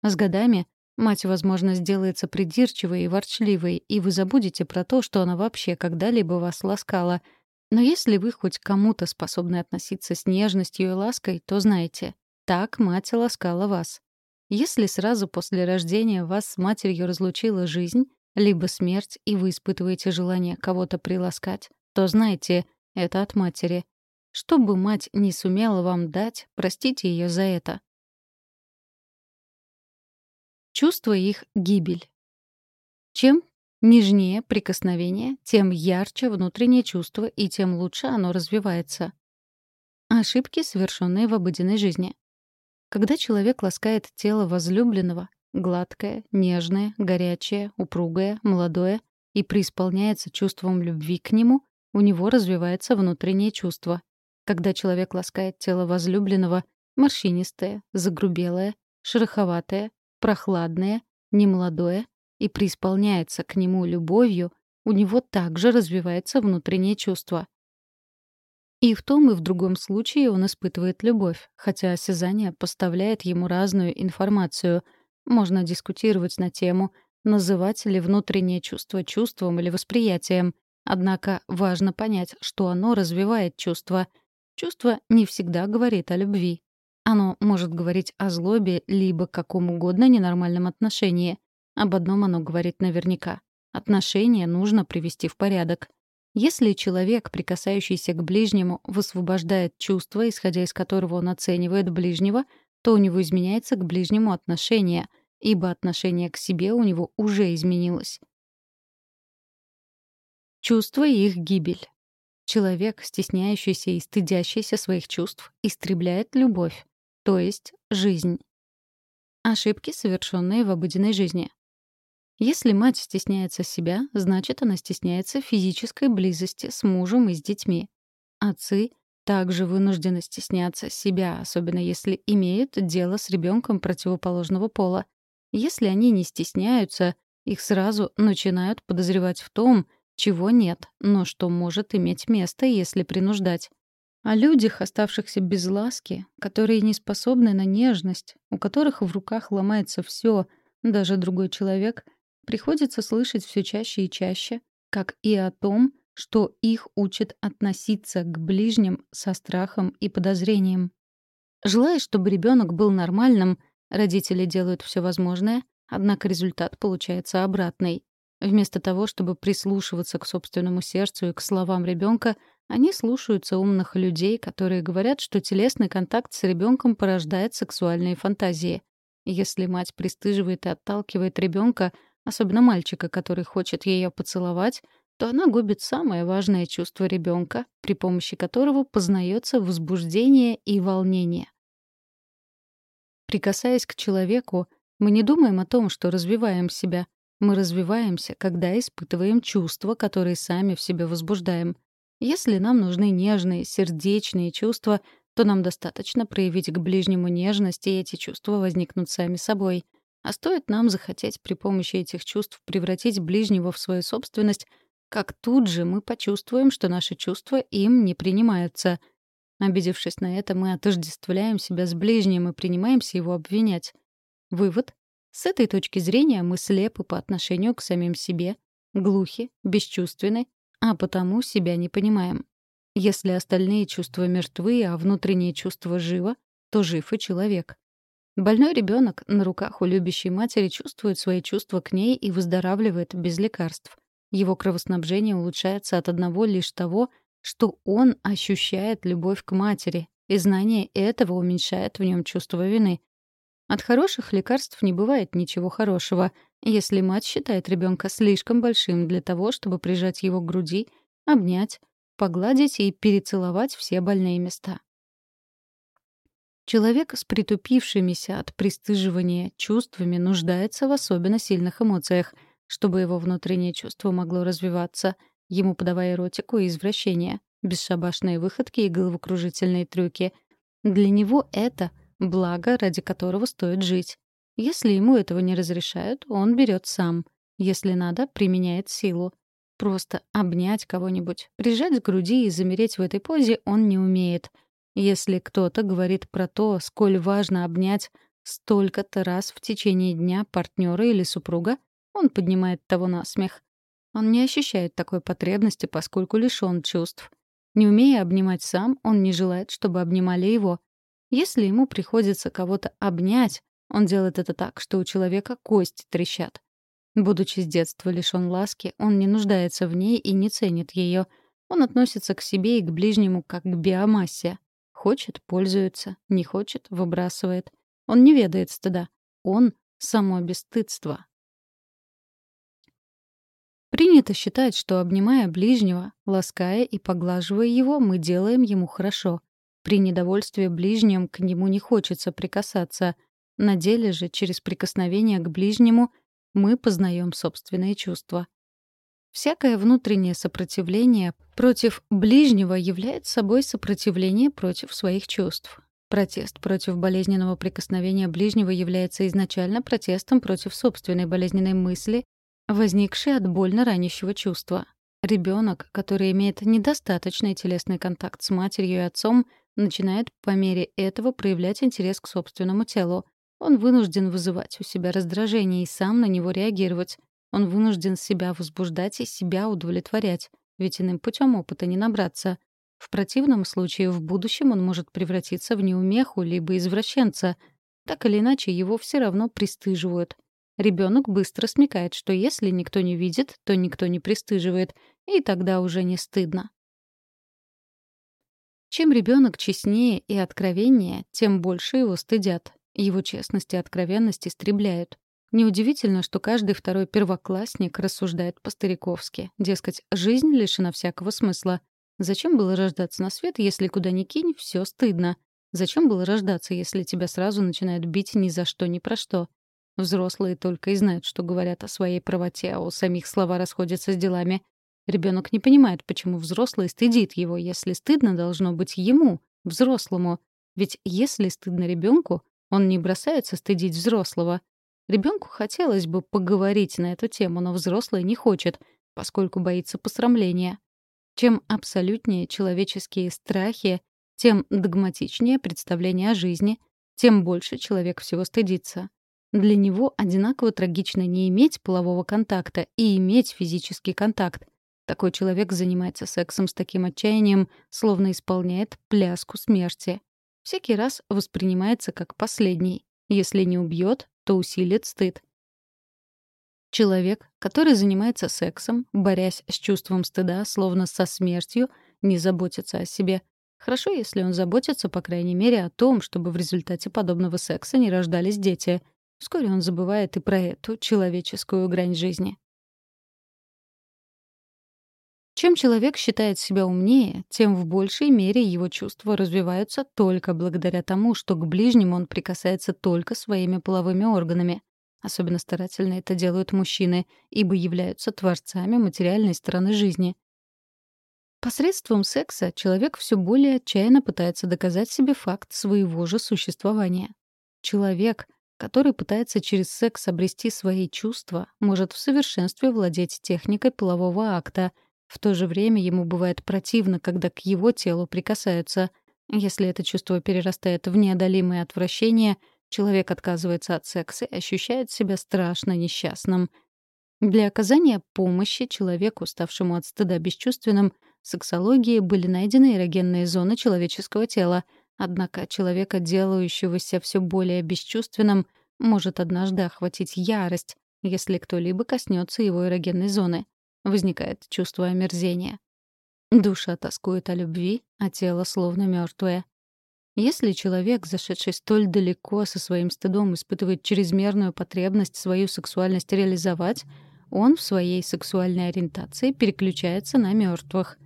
С годами Мать, возможно, сделается придирчивой и ворчливой, и вы забудете про то, что она вообще когда-либо вас ласкала. Но если вы хоть кому-то способны относиться с нежностью и лаской, то знайте, так мать ласкала вас. Если сразу после рождения вас с матерью разлучила жизнь, либо смерть, и вы испытываете желание кого-то приласкать, то знайте, это от матери. Что бы мать не сумела вам дать, простите ее за это. Чувство их — гибель. Чем нежнее прикосновение, тем ярче внутреннее чувство и тем лучше оно развивается. Ошибки, совершенные в обыденной жизни. Когда человек ласкает тело возлюбленного, гладкое, нежное, горячее, упругое, молодое, и преисполняется чувством любви к нему, у него развивается внутреннее чувство. Когда человек ласкает тело возлюбленного, морщинистое, загрубелое, шероховатое, прохладное, немолодое, и преисполняется к нему любовью, у него также развивается внутреннее чувство. И в том и в другом случае он испытывает любовь, хотя осязание поставляет ему разную информацию. Можно дискутировать на тему, называть ли внутреннее чувство чувством или восприятием. Однако важно понять, что оно развивает чувство. Чувство не всегда говорит о любви. Оно может говорить о злобе либо каком угодно ненормальном отношении. Об одном оно говорит наверняка. Отношения нужно привести в порядок. Если человек, прикасающийся к ближнему, высвобождает чувство, исходя из которого он оценивает ближнего, то у него изменяется к ближнему отношение, ибо отношение к себе у него уже изменилось. Чувство и их гибель. Человек, стесняющийся и стыдящийся своих чувств, истребляет любовь, то есть жизнь. Ошибки, совершенные в обыденной жизни. Если мать стесняется себя, значит, она стесняется физической близости с мужем и с детьми. Отцы также вынуждены стесняться себя, особенно если имеют дело с ребенком противоположного пола. Если они не стесняются, их сразу начинают подозревать в том, чего нет, но что может иметь место, если принуждать. О людях, оставшихся без ласки, которые не способны на нежность, у которых в руках ломается все, даже другой человек — приходится слышать все чаще и чаще, как и о том, что их учат относиться к ближним со страхом и подозрением. Желая, чтобы ребенок был нормальным, родители делают все возможное, однако результат получается обратный. Вместо того, чтобы прислушиваться к собственному сердцу и к словам ребенка, они слушаются умных людей, которые говорят, что телесный контакт с ребенком порождает сексуальные фантазии. Если мать пристыживает и отталкивает ребенка, особенно мальчика, который хочет ее поцеловать, то она губит самое важное чувство ребенка, при помощи которого познается возбуждение и волнение. Прикасаясь к человеку, мы не думаем о том, что развиваем себя. Мы развиваемся, когда испытываем чувства, которые сами в себе возбуждаем. Если нам нужны нежные, сердечные чувства, то нам достаточно проявить к ближнему нежность, и эти чувства возникнут сами собой — а стоит нам захотеть при помощи этих чувств превратить ближнего в свою собственность, как тут же мы почувствуем, что наши чувства им не принимаются. Обидевшись на это, мы отождествляем себя с ближним и принимаемся его обвинять. Вывод. С этой точки зрения мы слепы по отношению к самим себе, глухи, бесчувственны, а потому себя не понимаем. Если остальные чувства мертвы, а внутреннее чувство живо, то жив и человек. Больной ребенок на руках у любящей матери чувствует свои чувства к ней и выздоравливает без лекарств. Его кровоснабжение улучшается от одного лишь того, что он ощущает любовь к матери, и знание этого уменьшает в нем чувство вины. От хороших лекарств не бывает ничего хорошего, если мать считает ребенка слишком большим для того, чтобы прижать его к груди, обнять, погладить и перецеловать все больные места. Человек с притупившимися от пристыживания чувствами нуждается в особенно сильных эмоциях, чтобы его внутреннее чувство могло развиваться, ему подавая эротику и извращения, бесшабашные выходки и головокружительные трюки. Для него это благо, ради которого стоит жить. Если ему этого не разрешают, он берет сам. Если надо, применяет силу. Просто обнять кого-нибудь, прижать к груди и замереть в этой позе он не умеет — если кто-то говорит про то, сколь важно обнять столько-то раз в течение дня партнера или супруга, он поднимает того на смех. Он не ощущает такой потребности, поскольку лишён чувств. Не умея обнимать сам, он не желает, чтобы обнимали его. Если ему приходится кого-то обнять, он делает это так, что у человека кости трещат. Будучи с детства лишён ласки, он не нуждается в ней и не ценит её. Он относится к себе и к ближнему как к биомассе. Хочет — пользуется, не хочет — выбрасывает. Он не ведает стыда. Он — само бесстыдство. Принято считать, что, обнимая ближнего, лаская и поглаживая его, мы делаем ему хорошо. При недовольстве ближним к нему не хочется прикасаться. На деле же, через прикосновение к ближнему, мы познаем собственные чувства. Всякое внутреннее сопротивление против ближнего является собой сопротивление против своих чувств. Протест против болезненного прикосновения ближнего является изначально протестом против собственной болезненной мысли возникший от больно ранящего чувства. Ребенок, который имеет недостаточный телесный контакт с матерью и отцом, начинает по мере этого проявлять интерес к собственному телу. Он вынужден вызывать у себя раздражение и сам на него реагировать. Он вынужден себя возбуждать и себя удовлетворять, ведь иным путем опыта не набраться. В противном случае в будущем он может превратиться в неумеху либо извращенца. Так или иначе, его все равно пристыживают. Ребенок быстро смекает, что если никто не видит, то никто не пристыживает, и тогда уже не стыдно. Чем ребенок честнее и откровеннее, тем больше его стыдят. Его честность и откровенность истребляют. Неудивительно, что каждый второй первоклассник рассуждает по-стариковски. Дескать, жизнь лишена всякого смысла. Зачем было рождаться на свет, если куда ни кинь, все стыдно? Зачем было рождаться, если тебя сразу начинают бить ни за что, ни про что? Взрослые только и знают, что говорят о своей правоте, а у самих слова расходятся с делами. Ребенок не понимает, почему взрослый стыдит его, если стыдно должно быть ему, взрослому. Ведь если стыдно ребенку, он не бросается стыдить взрослого. Ребенку хотелось бы поговорить на эту тему, но взрослый не хочет, поскольку боится посрамления. Чем абсолютнее человеческие страхи, тем догматичнее представление о жизни, тем больше человек всего стыдится. Для него одинаково трагично не иметь полового контакта и иметь физический контакт. Такой человек занимается сексом с таким отчаянием, словно исполняет пляску смерти. Всякий раз воспринимается как последний. Если не убьет, то усилит стыд. Человек, который занимается сексом, борясь с чувством стыда, словно со смертью, не заботится о себе. Хорошо, если он заботится, по крайней мере, о том, чтобы в результате подобного секса не рождались дети — Вскоре он забывает и про эту человеческую грань жизни. Чем человек считает себя умнее, тем в большей мере его чувства развиваются только благодаря тому, что к ближнему он прикасается только своими половыми органами. Особенно старательно это делают мужчины, ибо являются творцами материальной стороны жизни. Посредством секса человек все более отчаянно пытается доказать себе факт своего же существования. Человек, который пытается через секс обрести свои чувства, может в совершенстве владеть техникой полового акта. В то же время ему бывает противно, когда к его телу прикасаются. Если это чувство перерастает в неодолимое отвращение, человек отказывается от секса и ощущает себя страшно несчастным. Для оказания помощи человеку, ставшему от стыда бесчувственным, сексологии были найдены эрогенные зоны человеческого тела — Однако человека, делающегося все более бесчувственным, может однажды охватить ярость, если кто-либо коснется его эрогенной зоны. Возникает чувство омерзения. Душа тоскует о любви, а тело словно мертвое. Если человек, зашедший столь далеко со своим стыдом, испытывает чрезмерную потребность свою сексуальность реализовать, он в своей сексуальной ориентации переключается на мертвых.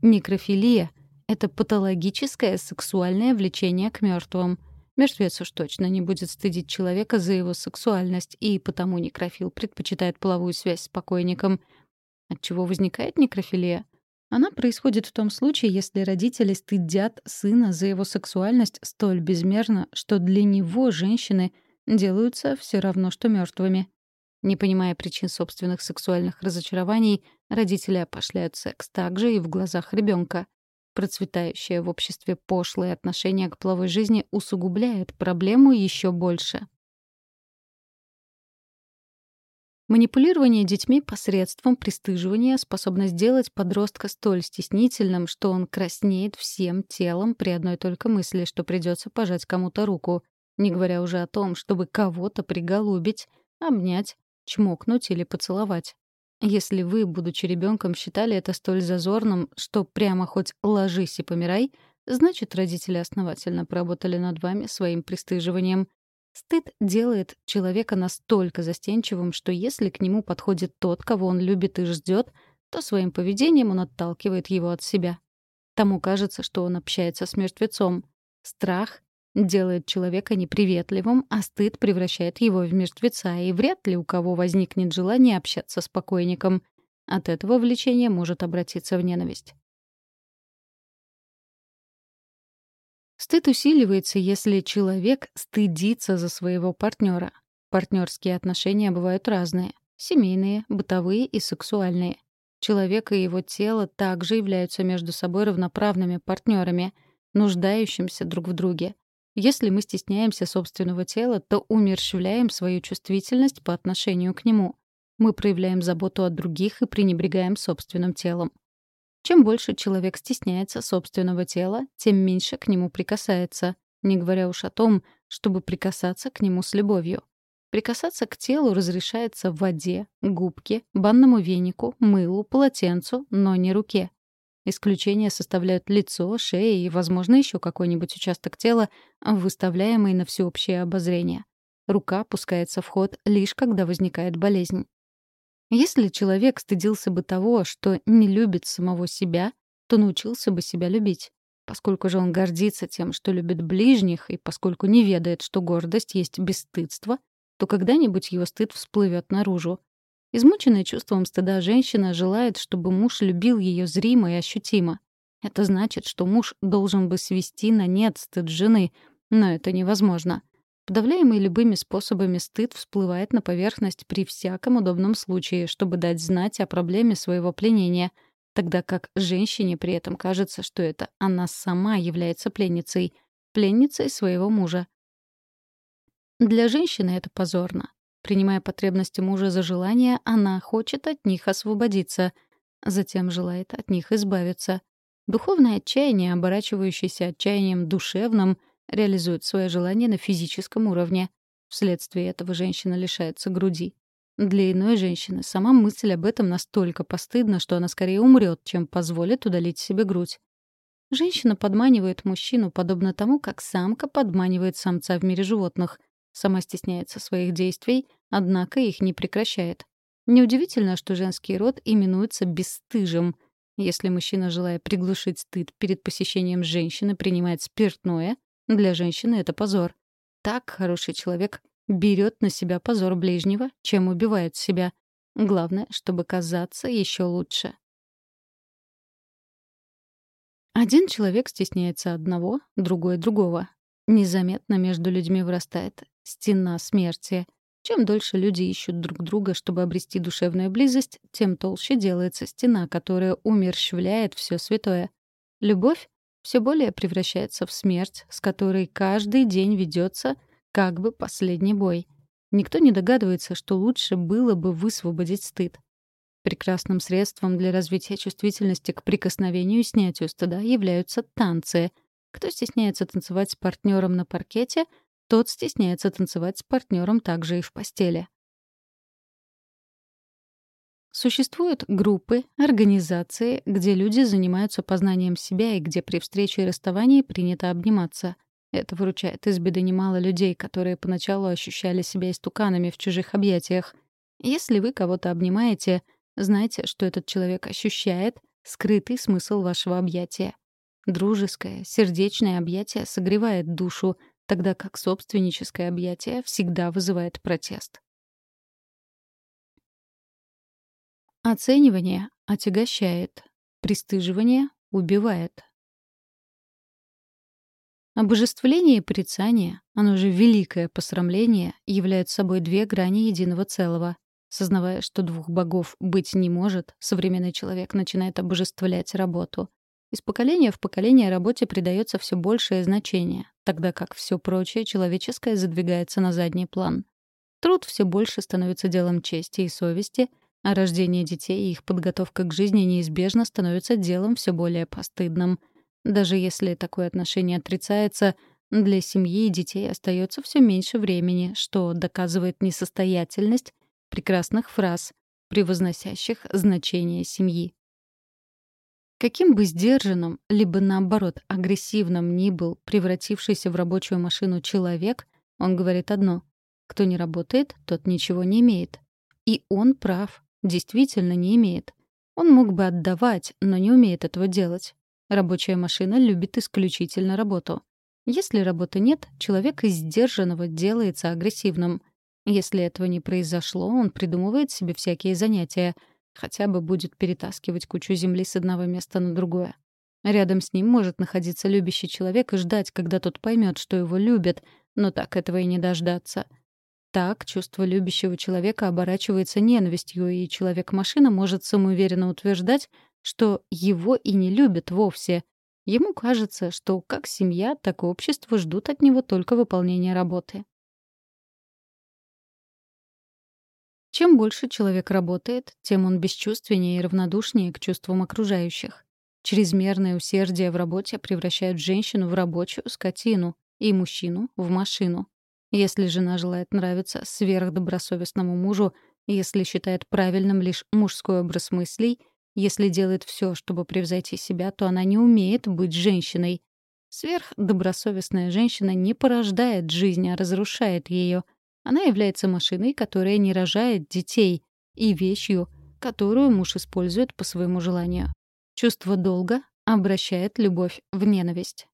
Некрофилия — это патологическое сексуальное влечение к мертвым. Мертвец уж точно не будет стыдить человека за его сексуальность, и потому некрофил предпочитает половую связь с покойником. От чего возникает некрофилия? Она происходит в том случае, если родители стыдят сына за его сексуальность столь безмерно, что для него женщины делаются все равно, что мертвыми. Не понимая причин собственных сексуальных разочарований, родители опошляют секс также и в глазах ребенка. Процветающее в обществе пошлое отношение к половой жизни усугубляет проблему еще больше. Манипулирование детьми посредством пристыживания способно сделать подростка столь стеснительным, что он краснеет всем телом при одной только мысли, что придется пожать кому-то руку, не говоря уже о том, чтобы кого-то приголубить, обнять, чмокнуть или поцеловать. Если вы, будучи ребенком, считали это столь зазорным, что прямо хоть ложись и помирай, значит, родители основательно поработали над вами своим пристыживанием. Стыд делает человека настолько застенчивым, что если к нему подходит тот, кого он любит и ждет, то своим поведением он отталкивает его от себя. Тому кажется, что он общается с мертвецом. Страх делает человека неприветливым, а стыд превращает его в мертвеца, и вряд ли у кого возникнет желание общаться с покойником. От этого влечение может обратиться в ненависть. Стыд усиливается, если человек стыдится за своего партнера. Партнерские отношения бывают разные — семейные, бытовые и сексуальные. Человек и его тело также являются между собой равноправными партнерами, нуждающимся друг в друге — если мы стесняемся собственного тела, то умерщвляем свою чувствительность по отношению к нему. Мы проявляем заботу о других и пренебрегаем собственным телом. Чем больше человек стесняется собственного тела, тем меньше к нему прикасается, не говоря уж о том, чтобы прикасаться к нему с любовью. Прикасаться к телу разрешается в воде, губке, банному венику, мылу, полотенцу, но не руке. Исключения составляют лицо, шея и, возможно, еще какой-нибудь участок тела, выставляемый на всеобщее обозрение. Рука опускается в ход лишь когда возникает болезнь. Если человек стыдился бы того, что не любит самого себя, то научился бы себя любить. Поскольку же он гордится тем, что любит ближних, и поскольку не ведает, что гордость есть бесстыдство, то когда-нибудь его стыд всплывет наружу. Измученная чувством стыда женщина желает, чтобы муж любил ее зримо и ощутимо. Это значит, что муж должен бы свести на нет стыд жены, но это невозможно. Подавляемый любыми способами стыд всплывает на поверхность при всяком удобном случае, чтобы дать знать о проблеме своего пленения, тогда как женщине при этом кажется, что это она сама является пленницей, пленницей своего мужа. Для женщины это позорно. Принимая потребности мужа за желание, она хочет от них освободиться, затем желает от них избавиться. Духовное отчаяние, оборачивающееся отчаянием душевным, реализует свое желание на физическом уровне. Вследствие этого женщина лишается груди. Для иной женщины сама мысль об этом настолько постыдна, что она скорее умрет, чем позволит удалить себе грудь. Женщина подманивает мужчину, подобно тому, как самка подманивает самца в мире животных — Сама стесняется своих действий, однако их не прекращает. Неудивительно, что женский род именуется бесстыжим. Если мужчина, желая приглушить стыд перед посещением женщины, принимает спиртное, для женщины это позор. Так хороший человек берет на себя позор ближнего, чем убивает себя. Главное, чтобы казаться еще лучше. Один человек стесняется одного, другой — другого. Незаметно между людьми вырастает стена смерти. Чем дольше люди ищут друг друга, чтобы обрести душевную близость, тем толще делается стена, которая умерщвляет все святое. Любовь все более превращается в смерть, с которой каждый день ведется как бы последний бой. Никто не догадывается, что лучше было бы высвободить стыд. Прекрасным средством для развития чувствительности к прикосновению и снятию стыда являются танцы. Кто стесняется танцевать с партнером на паркете — тот стесняется танцевать с партнером также и в постели. Существуют группы, организации, где люди занимаются познанием себя и где при встрече и расставании принято обниматься. Это выручает из беды немало людей, которые поначалу ощущали себя истуканами в чужих объятиях. Если вы кого-то обнимаете, знайте, что этот человек ощущает скрытый смысл вашего объятия. Дружеское, сердечное объятие согревает душу, тогда как собственническое объятие всегда вызывает протест. Оценивание отягощает, пристыживание убивает. Обожествление и порицание, оно же великое посрамление, являются собой две грани единого целого. Сознавая, что двух богов быть не может, современный человек начинает обожествлять работу. Из поколения в поколение работе придается все большее значение, тогда как все прочее человеческое задвигается на задний план. Труд все больше становится делом чести и совести, а рождение детей и их подготовка к жизни неизбежно становится делом все более постыдным. Даже если такое отношение отрицается, для семьи и детей остается все меньше времени, что доказывает несостоятельность прекрасных фраз, превозносящих значение семьи. Каким бы сдержанным, либо наоборот агрессивным ни был превратившийся в рабочую машину человек, он говорит одно — кто не работает, тот ничего не имеет. И он прав, действительно не имеет. Он мог бы отдавать, но не умеет этого делать. Рабочая машина любит исключительно работу. Если работы нет, человек из сдержанного делается агрессивным. Если этого не произошло, он придумывает себе всякие занятия — Хотя бы будет перетаскивать кучу земли с одного места на другое. Рядом с ним может находиться любящий человек и ждать, когда тот поймет, что его любят, но так этого и не дождаться. Так чувство любящего человека оборачивается ненавистью, и человек-машина может самоуверенно утверждать, что его и не любят вовсе. Ему кажется, что как семья, так и общество ждут от него только выполнения работы. Чем больше человек работает, тем он бесчувственнее и равнодушнее к чувствам окружающих. Чрезмерное усердие в работе превращает женщину в рабочую скотину и мужчину — в машину. Если жена желает нравиться сверхдобросовестному мужу, если считает правильным лишь мужской образ мыслей, если делает все, чтобы превзойти себя, то она не умеет быть женщиной. Сверхдобросовестная женщина не порождает жизнь, а разрушает ее — она является машиной, которая не рожает детей, и вещью, которую муж использует по своему желанию. Чувство долга обращает любовь в ненависть.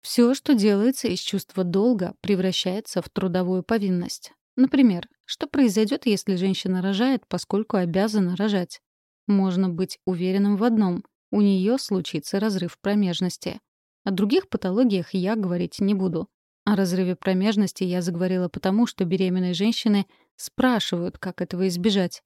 Все, что делается из чувства долга, превращается в трудовую повинность. Например, что произойдет, если женщина рожает, поскольку обязана рожать? Можно быть уверенным в одном — у нее случится разрыв промежности. О других патологиях я говорить не буду. О разрыве промежности я заговорила потому, что беременные женщины спрашивают, как этого избежать.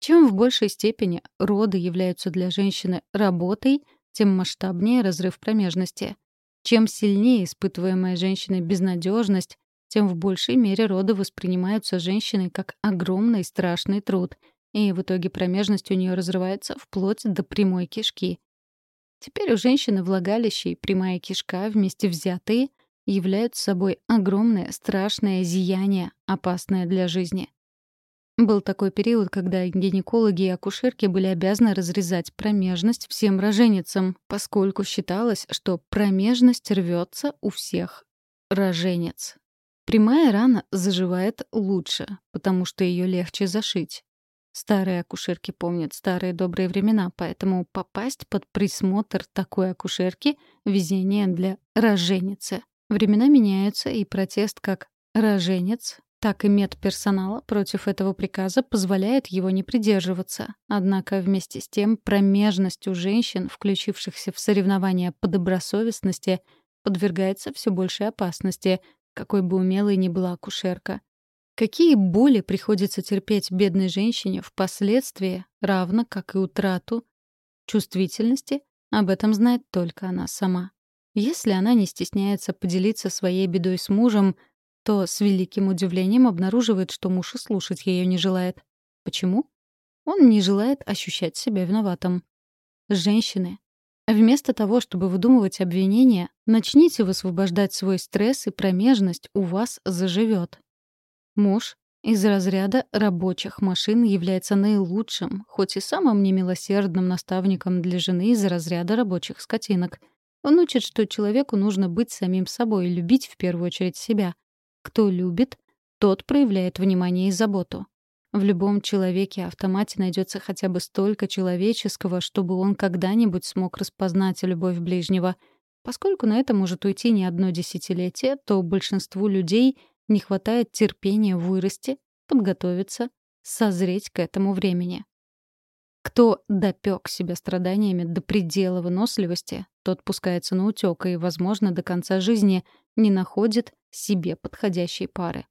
Чем в большей степени роды являются для женщины работой, тем масштабнее разрыв промежности. Чем сильнее испытываемая женщиной безнадежность, тем в большей мере роды воспринимаются женщиной как огромный страшный труд, и в итоге промежность у нее разрывается вплоть до прямой кишки. Теперь у женщины влагалище и прямая кишка вместе взятые — являются собой огромное, страшное зияние, опасное для жизни. Был такой период, когда гинекологи и акушерки были обязаны разрезать промежность всем роженицам, поскольку считалось, что промежность рвется у всех роженец. Прямая рана заживает лучше, потому что ее легче зашить. Старые акушерки помнят старые добрые времена, поэтому попасть под присмотр такой акушерки — везение для роженицы. Времена меняются, и протест как «роженец», так и медперсонала против этого приказа позволяет его не придерживаться. Однако вместе с тем промежность у женщин, включившихся в соревнования по добросовестности, подвергается все большей опасности, какой бы умелой ни была акушерка. Какие боли приходится терпеть бедной женщине впоследствии, равно как и утрату чувствительности, об этом знает только она сама. Если она не стесняется поделиться своей бедой с мужем, то с великим удивлением обнаруживает, что муж и слушать ее не желает. Почему? Он не желает ощущать себя виноватым. Женщины, вместо того, чтобы выдумывать обвинения, начните высвобождать свой стресс, и промежность у вас заживет. Муж из разряда рабочих машин является наилучшим, хоть и самым немилосердным наставником для жены из разряда рабочих скотинок — он учит, что человеку нужно быть самим собой и любить в первую очередь себя. Кто любит, тот проявляет внимание и заботу. В любом человеке автомате найдется хотя бы столько человеческого, чтобы он когда-нибудь смог распознать любовь ближнего. Поскольку на это может уйти не одно десятилетие, то большинству людей не хватает терпения вырасти, подготовиться, созреть к этому времени. Кто допек себя страданиями до предела выносливости, тот пускается на утёк и, возможно, до конца жизни не находит себе подходящей пары.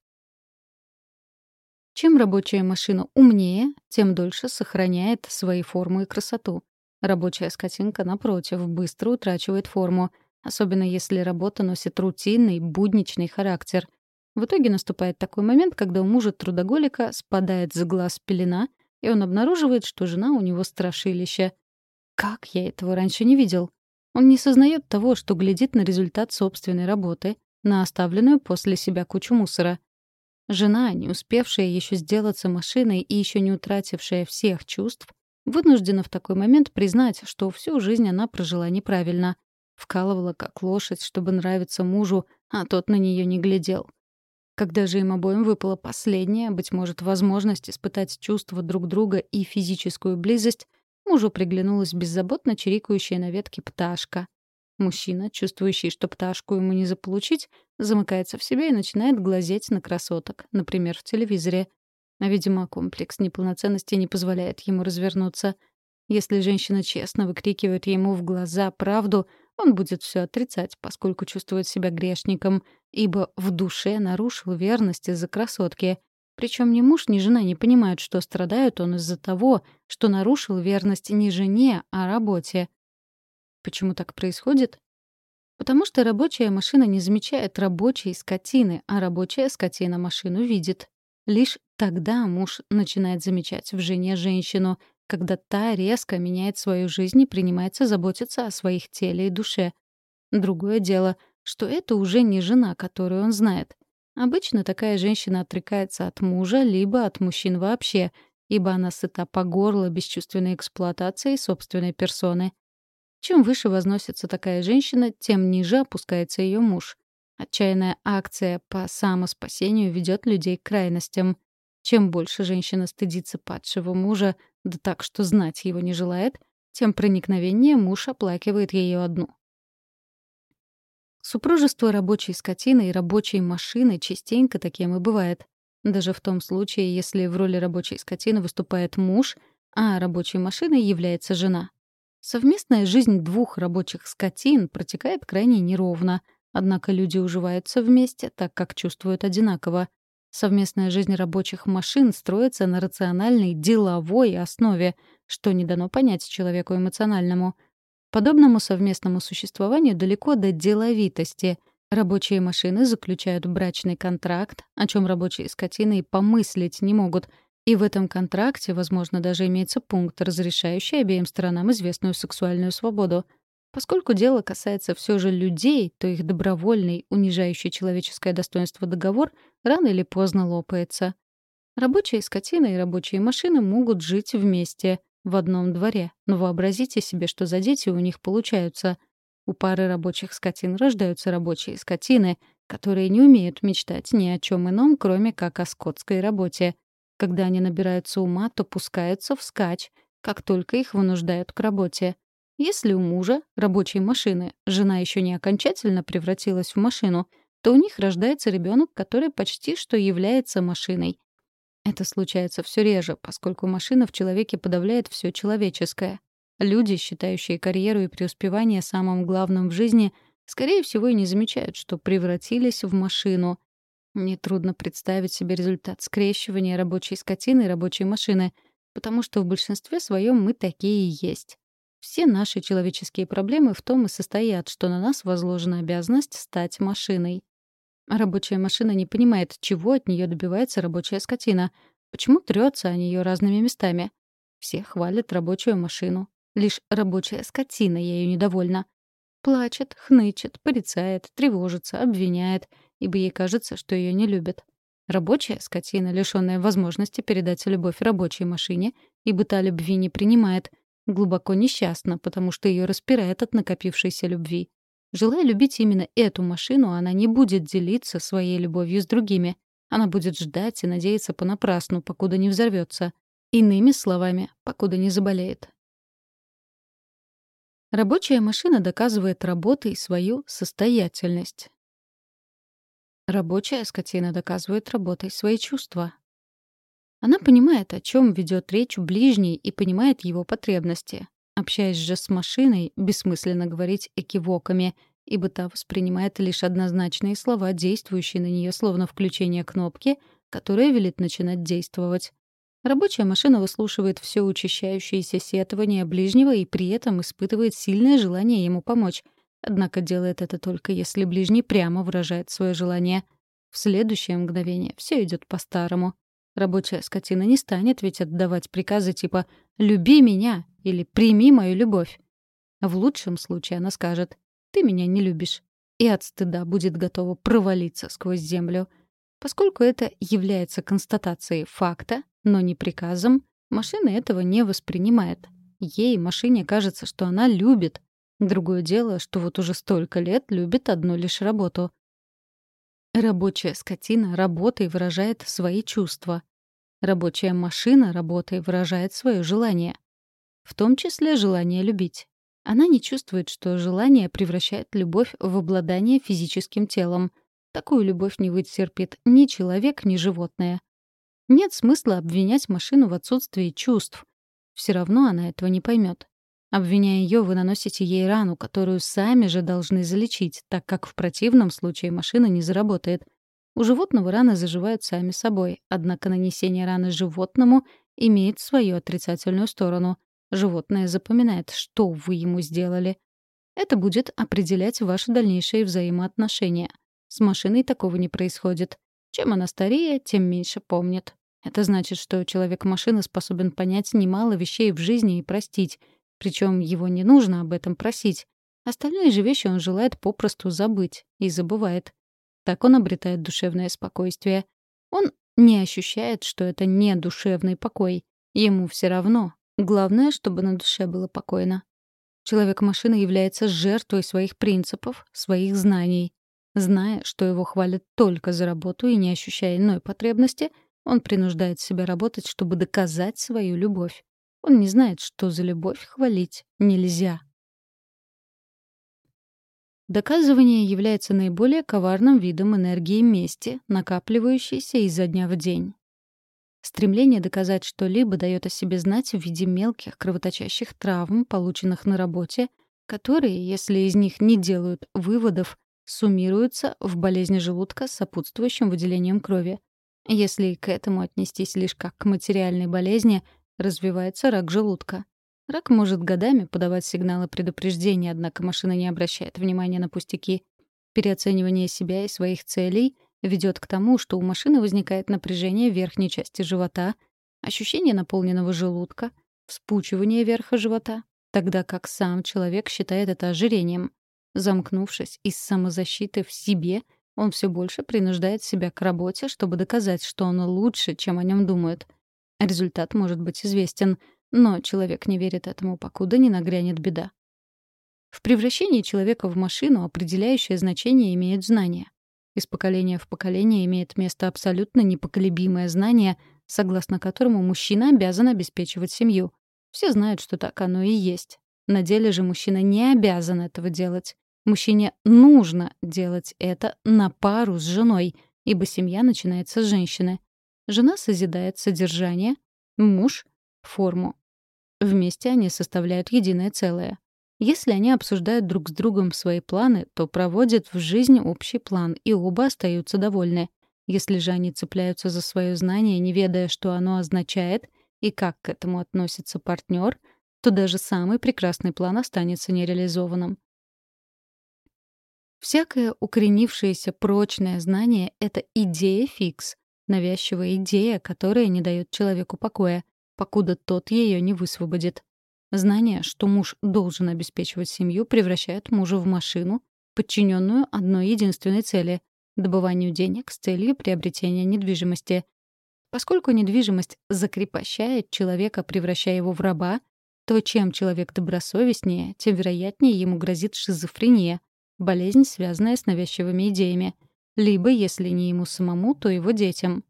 Чем рабочая машина умнее, тем дольше сохраняет свои форму и красоту. Рабочая скотинка, напротив, быстро утрачивает форму, особенно если работа носит рутинный, будничный характер. В итоге наступает такой момент, когда у мужа трудоголика спадает с глаз пелена, и он обнаруживает, что жена у него страшилище. Как я этого раньше не видел? Он не сознает того, что глядит на результат собственной работы, на оставленную после себя кучу мусора. Жена, не успевшая еще сделаться машиной и еще не утратившая всех чувств, вынуждена в такой момент признать, что всю жизнь она прожила неправильно. Вкалывала как лошадь, чтобы нравиться мужу, а тот на нее не глядел. Когда же им обоим выпала последняя, быть может, возможность испытать чувства друг друга и физическую близость, мужу приглянулась беззаботно чирикающая на ветке пташка. Мужчина, чувствующий, что пташку ему не заполучить, замыкается в себе и начинает глазеть на красоток, например, в телевизоре. А, видимо, комплекс неполноценности не позволяет ему развернуться. Если женщина честно выкрикивает ему в глаза правду, он будет все отрицать, поскольку чувствует себя грешником, ибо в душе нарушил верность из-за красотки. Причем ни муж, ни жена не понимают, что страдают он из-за того, что нарушил верность не жене, а работе. Почему так происходит? Потому что рабочая машина не замечает рабочей скотины, а рабочая скотина машину видит. Лишь тогда муж начинает замечать в жене женщину, когда та резко меняет свою жизнь и принимается заботиться о своих теле и душе. Другое дело, что это уже не жена, которую он знает. Обычно такая женщина отрекается от мужа либо от мужчин вообще, ибо она сыта по горло бесчувственной эксплуатацией собственной персоны. Чем выше возносится такая женщина, тем ниже опускается ее муж. Отчаянная акция по самоспасению ведет людей к крайностям. Чем больше женщина стыдится падшего мужа, да так, что знать его не желает, тем проникновеннее муж оплакивает ее одну. Супружество рабочей скотины и рабочей машины частенько таким и бывает. Даже в том случае, если в роли рабочей скотины выступает муж, а рабочей машиной является жена. Совместная жизнь двух рабочих скотин протекает крайне неровно, однако люди уживаются вместе, так как чувствуют одинаково. Совместная жизнь рабочих машин строится на рациональной, деловой основе, что не дано понять человеку эмоциональному. Подобному совместному существованию далеко до деловитости. Рабочие машины заключают брачный контракт, о чем рабочие скотины и помыслить не могут — и в этом контракте, возможно, даже имеется пункт, разрешающий обеим сторонам известную сексуальную свободу. Поскольку дело касается все же людей, то их добровольный, унижающий человеческое достоинство договор рано или поздно лопается. Рабочие скотины и рабочие машины могут жить вместе, в одном дворе, но вообразите себе, что за дети у них получаются. У пары рабочих скотин рождаются рабочие скотины, которые не умеют мечтать ни о чем ином, кроме как о скотской работе — когда они набираются ума, то пускаются вскачь, как только их вынуждают к работе. Если у мужа, рабочей машины, жена еще не окончательно превратилась в машину, то у них рождается ребенок, который почти что является машиной. Это случается все реже, поскольку машина в человеке подавляет все человеческое. Люди, считающие карьеру и преуспевание самым главным в жизни, скорее всего и не замечают, что превратились в машину, Нетрудно представить себе результат скрещивания рабочей скотины и рабочей машины, потому что в большинстве своем мы такие и есть. Все наши человеческие проблемы в том и состоят, что на нас возложена обязанность стать машиной. Рабочая машина не понимает, чего от нее добивается рабочая скотина, почему трется о нее разными местами. Все хвалят рабочую машину. Лишь рабочая скотина ею недовольна. Плачет, хнычет, порицает, тревожится, обвиняет — ибо ей кажется, что ее не любят. Рабочая скотина, лишённая возможности передать любовь рабочей машине, ибо та любви не принимает, глубоко несчастна, потому что ее распирает от накопившейся любви. Желая любить именно эту машину, она не будет делиться своей любовью с другими. Она будет ждать и надеяться понапрасну, покуда не взорвется. Иными словами, покуда не заболеет. Рабочая машина доказывает работой свою состоятельность. Рабочая скотина доказывает работой свои чувства. Она понимает, о чем ведет речь ближний и понимает его потребности. Общаясь же с машиной, бессмысленно говорить экивоками, ибо та воспринимает лишь однозначные слова, действующие на нее словно включение кнопки, которая велит начинать действовать. Рабочая машина выслушивает все учащающееся сетование ближнего и при этом испытывает сильное желание ему помочь. Однако делает это только если ближний прямо выражает свое желание. В следующее мгновение все идет по-старому. Рабочая скотина не станет ведь отдавать приказы типа «люби меня» или «прими мою любовь». В лучшем случае она скажет «ты меня не любишь» и от стыда будет готова провалиться сквозь землю. Поскольку это является констатацией факта, но не приказом, машина этого не воспринимает. Ей, машине, кажется, что она любит. Другое дело, что вот уже столько лет любит одну лишь работу. Рабочая скотина работой выражает свои чувства. Рабочая машина работой выражает свое желание. В том числе желание любить. Она не чувствует, что желание превращает любовь в обладание физическим телом. Такую любовь не вытерпит ни человек, ни животное. Нет смысла обвинять машину в отсутствии чувств. Все равно она этого не поймет. Обвиняя ее, вы наносите ей рану, которую сами же должны залечить, так как в противном случае машина не заработает. У животного раны заживают сами собой, однако нанесение раны животному имеет свою отрицательную сторону. Животное запоминает, что вы ему сделали. Это будет определять ваши дальнейшие взаимоотношения. С машиной такого не происходит. Чем она старее, тем меньше помнит. Это значит, что человек-машина способен понять немало вещей в жизни и простить. Причем его не нужно об этом просить. Остальные же вещи он желает попросту забыть и забывает. Так он обретает душевное спокойствие. Он не ощущает, что это не душевный покой. Ему все равно. Главное, чтобы на душе было покойно. Человек-машина является жертвой своих принципов, своих знаний. Зная, что его хвалят только за работу и не ощущая иной потребности — он принуждает себя работать, чтобы доказать свою любовь. Он не знает, что за любовь хвалить нельзя. Доказывание является наиболее коварным видом энергии мести, накапливающейся изо дня в день. Стремление доказать что-либо дает о себе знать в виде мелких кровоточащих травм, полученных на работе, которые, если из них не делают выводов, суммируются в болезни желудка с сопутствующим выделением крови. Если к этому отнестись лишь как к материальной болезни, развивается рак желудка. Рак может годами подавать сигналы предупреждения, однако машина не обращает внимания на пустяки. Переоценивание себя и своих целей ведет к тому, что у машины возникает напряжение верхней части живота, ощущение наполненного желудка, вспучивание верха живота, тогда как сам человек считает это ожирением. Замкнувшись из самозащиты в себе — он все больше принуждает себя к работе, чтобы доказать, что он лучше, чем о нем думают. Результат может быть известен, но человек не верит этому, покуда не нагрянет беда. В превращении человека в машину определяющее значение имеет знание. Из поколения в поколение имеет место абсолютно непоколебимое знание, согласно которому мужчина обязан обеспечивать семью. Все знают, что так оно и есть. На деле же мужчина не обязан этого делать. Мужчине нужно делать это на пару с женой, ибо семья начинается с женщины. Жена созидает содержание, муж — форму. Вместе они составляют единое целое. Если они обсуждают друг с другом свои планы, то проводят в жизнь общий план, и оба остаются довольны. Если же они цепляются за свое знание, не ведая, что оно означает и как к этому относится партнер, то даже самый прекрасный план останется нереализованным. Всякое укоренившееся прочное знание — это идея фикс, навязчивая идея, которая не дает человеку покоя, покуда тот ее не высвободит. Знание, что муж должен обеспечивать семью, превращает мужа в машину, подчиненную одной единственной цели — добыванию денег с целью приобретения недвижимости. Поскольку недвижимость закрепощает человека, превращая его в раба, то чем человек добросовестнее, тем вероятнее ему грозит шизофрения — болезнь, связанная с навязчивыми идеями. Либо, если не ему самому, то его детям.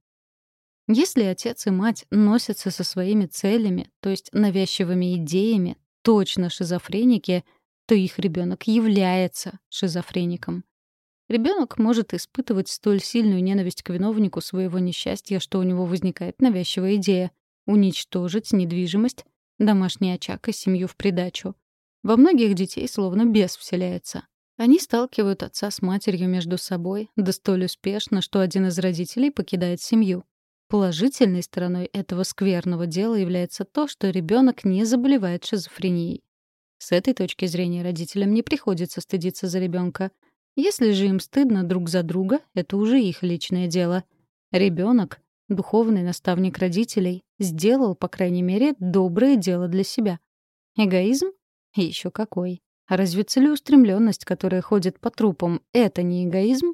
Если отец и мать носятся со своими целями, то есть навязчивыми идеями, точно шизофреники, то их ребенок является шизофреником. Ребенок может испытывать столь сильную ненависть к виновнику своего несчастья, что у него возникает навязчивая идея — уничтожить недвижимость, домашний очаг и семью в придачу. Во многих детей словно бес вселяется. Они сталкивают отца с матерью между собой, да столь успешно, что один из родителей покидает семью. Положительной стороной этого скверного дела является то, что ребенок не заболевает шизофренией. С этой точки зрения родителям не приходится стыдиться за ребенка. Если же им стыдно друг за друга, это уже их личное дело. Ребенок, духовный наставник родителей, сделал, по крайней мере, доброе дело для себя. Эгоизм? Еще какой. А разве целеустремленность, которая ходит по трупам, это не эгоизм?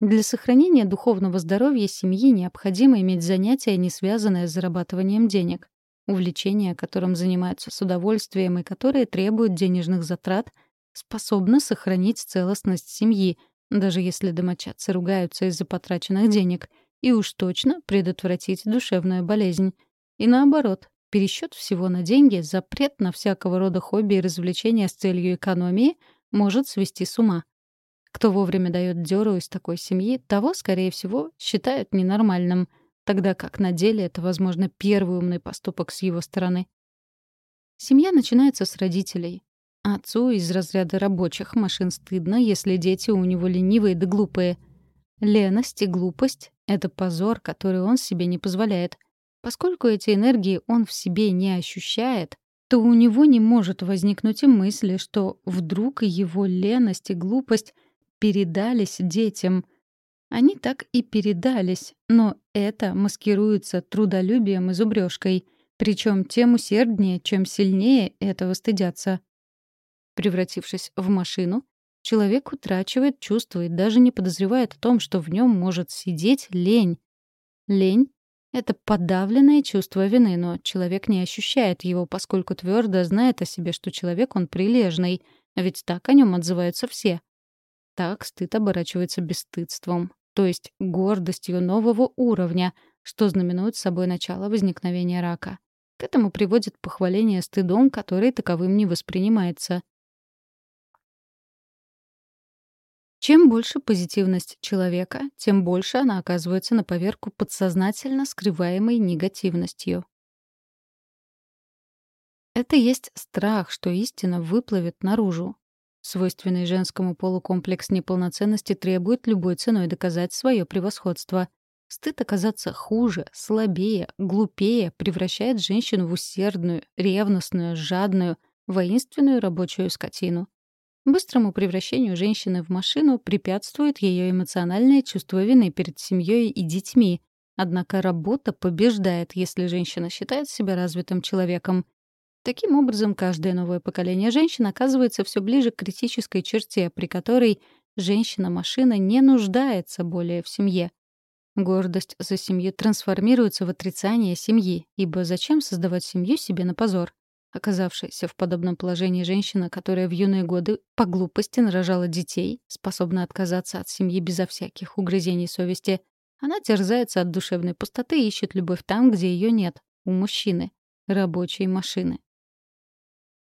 Для сохранения духовного здоровья семьи необходимо иметь занятия, не связанные с зарабатыванием денег. Увлечения, которым занимаются с удовольствием и которые требуют денежных затрат, способны сохранить целостность семьи, даже если домочадцы ругаются из-за потраченных денег, и уж точно предотвратить душевную болезнь. И наоборот, пересчет всего на деньги, запрет на всякого рода хобби и развлечения с целью экономии может свести с ума. Кто вовремя дает дёру из такой семьи, того, скорее всего, считают ненормальным, тогда как на деле это, возможно, первый умный поступок с его стороны. Семья начинается с родителей. Отцу из разряда рабочих машин стыдно, если дети у него ленивые да глупые. Леность и глупость — это позор, который он себе не позволяет. Поскольку эти энергии он в себе не ощущает, то у него не может возникнуть и мысли, что вдруг его леность и глупость — передались детям. Они так и передались, но это маскируется трудолюбием и зубрёжкой, причем тем усерднее, чем сильнее этого стыдятся. Превратившись в машину, человек утрачивает чувства и даже не подозревает о том, что в нем может сидеть лень. Лень — это подавленное чувство вины, но человек не ощущает его, поскольку твердо знает о себе, что человек он прилежный, ведь так о нем отзываются все. Так стыд оборачивается бесстыдством, то есть гордостью нового уровня, что знаменует собой начало возникновения рака. К этому приводит похваление стыдом, который таковым не воспринимается. Чем больше позитивность человека, тем больше она оказывается на поверку подсознательно скрываемой негативностью. Это есть страх, что истина выплывет наружу, Свойственный женскому полу комплекс неполноценности требует любой ценой доказать свое превосходство. Стыд оказаться хуже, слабее, глупее превращает женщину в усердную, ревностную, жадную, воинственную рабочую скотину. Быстрому превращению женщины в машину препятствует ее эмоциональное чувство вины перед семьей и детьми. Однако работа побеждает, если женщина считает себя развитым человеком. Таким образом, каждое новое поколение женщин оказывается все ближе к критической черте, при которой женщина-машина не нуждается более в семье. Гордость за семью трансформируется в отрицание семьи, ибо зачем создавать семью себе на позор? Оказавшаяся в подобном положении женщина, которая в юные годы по глупости нарожала детей, способна отказаться от семьи безо всяких угрызений совести. Она терзается от душевной пустоты и ищет любовь там, где ее нет, у мужчины, рабочей машины.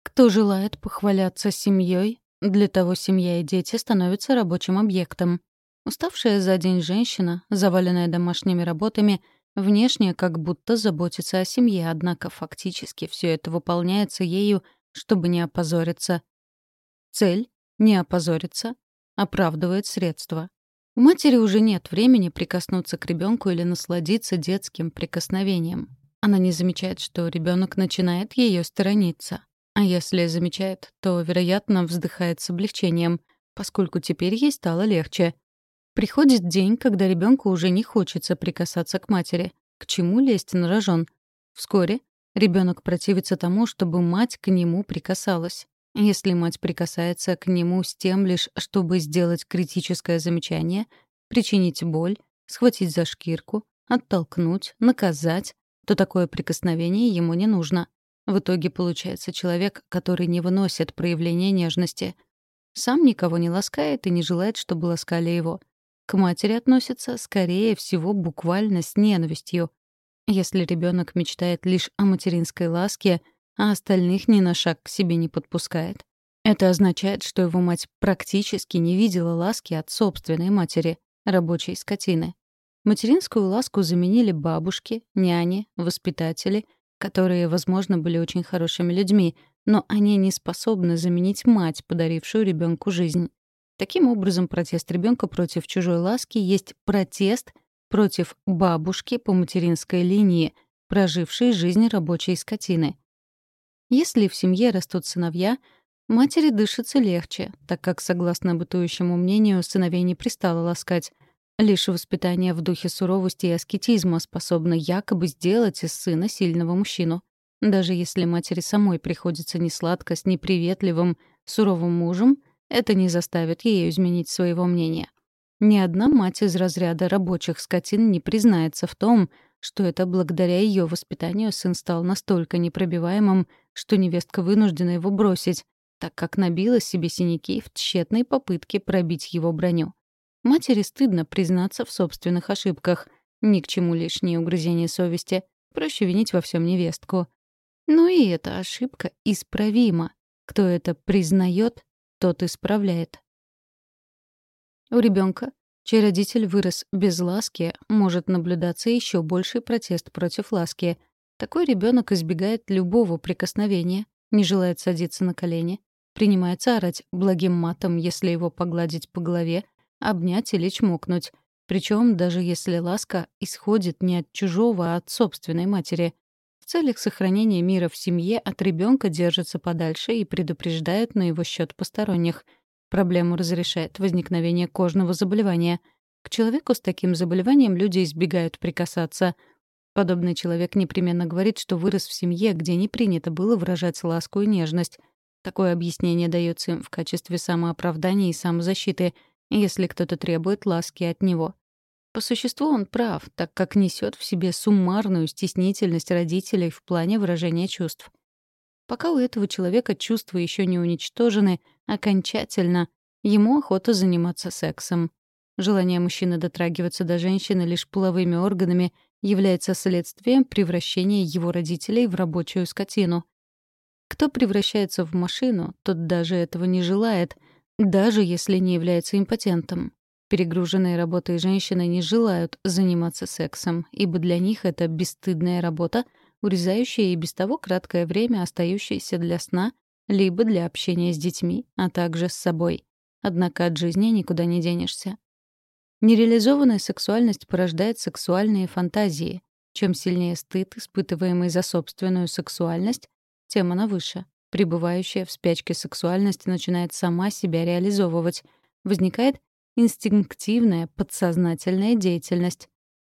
Кто желает похваляться семьей, для того семья и дети становятся рабочим объектом. Уставшая за день женщина, заваленная домашними работами, внешне как будто заботится о семье, однако фактически все это выполняется ею, чтобы не опозориться. Цель — не опозориться — оправдывает средства. У матери уже нет времени прикоснуться к ребенку или насладиться детским прикосновением. Она не замечает, что ребенок начинает ее сторониться. А если замечает, то, вероятно, вздыхает с облегчением, поскольку теперь ей стало легче. Приходит день, когда ребенку уже не хочется прикасаться к матери. К чему лезть на рожон? Вскоре ребенок противится тому, чтобы мать к нему прикасалась. Если мать прикасается к нему с тем лишь, чтобы сделать критическое замечание, причинить боль, схватить за шкирку, оттолкнуть, наказать, то такое прикосновение ему не нужно. В итоге получается человек, который не выносит проявления нежности. Сам никого не ласкает и не желает, чтобы ласкали его. К матери относится, скорее всего, буквально с ненавистью. Если ребенок мечтает лишь о материнской ласке, а остальных ни на шаг к себе не подпускает, это означает, что его мать практически не видела ласки от собственной матери, рабочей скотины. Материнскую ласку заменили бабушки, няни, воспитатели — которые, возможно, были очень хорошими людьми, но они не способны заменить мать, подарившую ребенку жизнь. Таким образом, протест ребенка против чужой ласки есть протест против бабушки по материнской линии, прожившей жизнь рабочей скотины. Если в семье растут сыновья, матери дышится легче, так как, согласно бытующему мнению, сыновей не пристало ласкать. Лишь воспитание в духе суровости и аскетизма способно якобы сделать из сына сильного мужчину. Даже если матери самой приходится несладко с неприветливым, суровым мужем, это не заставит ее изменить своего мнения. Ни одна мать из разряда рабочих скотин не признается в том, что это благодаря ее воспитанию сын стал настолько непробиваемым, что невестка вынуждена его бросить, так как набила себе синяки в тщетной попытке пробить его броню. Матери стыдно признаться в собственных ошибках. Ни к чему лишние угрызения совести. Проще винить во всем невестку. Но и эта ошибка исправима. Кто это признает, тот исправляет. У ребенка, чей родитель вырос без ласки, может наблюдаться еще больший протест против ласки. Такой ребенок избегает любого прикосновения, не желает садиться на колени, принимается орать благим матом, если его погладить по голове, обнять или чмокнуть. Причем даже если ласка исходит не от чужого, а от собственной матери. Целях сохранения мира в семье от ребенка держится подальше и предупреждает на его счет посторонних. Проблему разрешает возникновение кожного заболевания. К человеку с таким заболеванием люди избегают прикасаться. Подобный человек непременно говорит, что вырос в семье, где не принято было выражать ласку и нежность. Такое объяснение дается им в качестве самооправдания и самозащиты — если кто-то требует ласки от него. По существу он прав, так как несет в себе суммарную стеснительность родителей в плане выражения чувств. Пока у этого человека чувства еще не уничтожены окончательно, ему охота заниматься сексом. Желание мужчины дотрагиваться до женщины лишь половыми органами является следствием превращения его родителей в рабочую скотину. Кто превращается в машину, тот даже этого не желает — даже если не является импотентом. Перегруженные работой женщины не желают заниматься сексом, ибо для них это бесстыдная работа, урезающая и без того краткое время, остающееся для сна, либо для общения с детьми, а также с собой. Однако от жизни никуда не денешься. Нереализованная сексуальность порождает сексуальные фантазии. Чем сильнее стыд, испытываемый за собственную сексуальность, тем она выше. Пребывающая в спячке сексуальность начинает сама себя реализовывать. Возникает инстинктивная, подсознательная деятельность.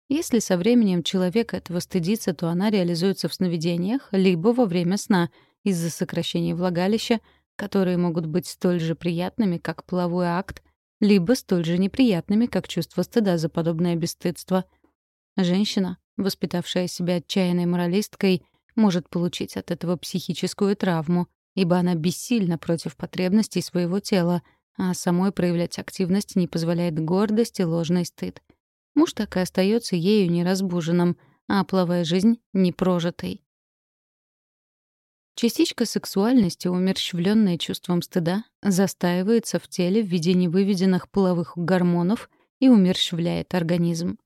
Если со временем человек этого стыдится, то она реализуется в сновидениях либо во время сна из-за сокращения влагалища, которые могут быть столь же приятными, как половой акт, либо столь же неприятными, как чувство стыда за подобное бесстыдство. Женщина, воспитавшая себя отчаянной моралисткой, может получить от этого психическую травму, ибо она бессильна против потребностей своего тела, а самой проявлять активность не позволяет гордость и ложный стыд. Муж так и остается ею неразбуженным, а половая жизнь — непрожитой. Частичка сексуальности, умерщвленная чувством стыда, застаивается в теле в виде невыведенных половых гормонов и умерщвляет организм.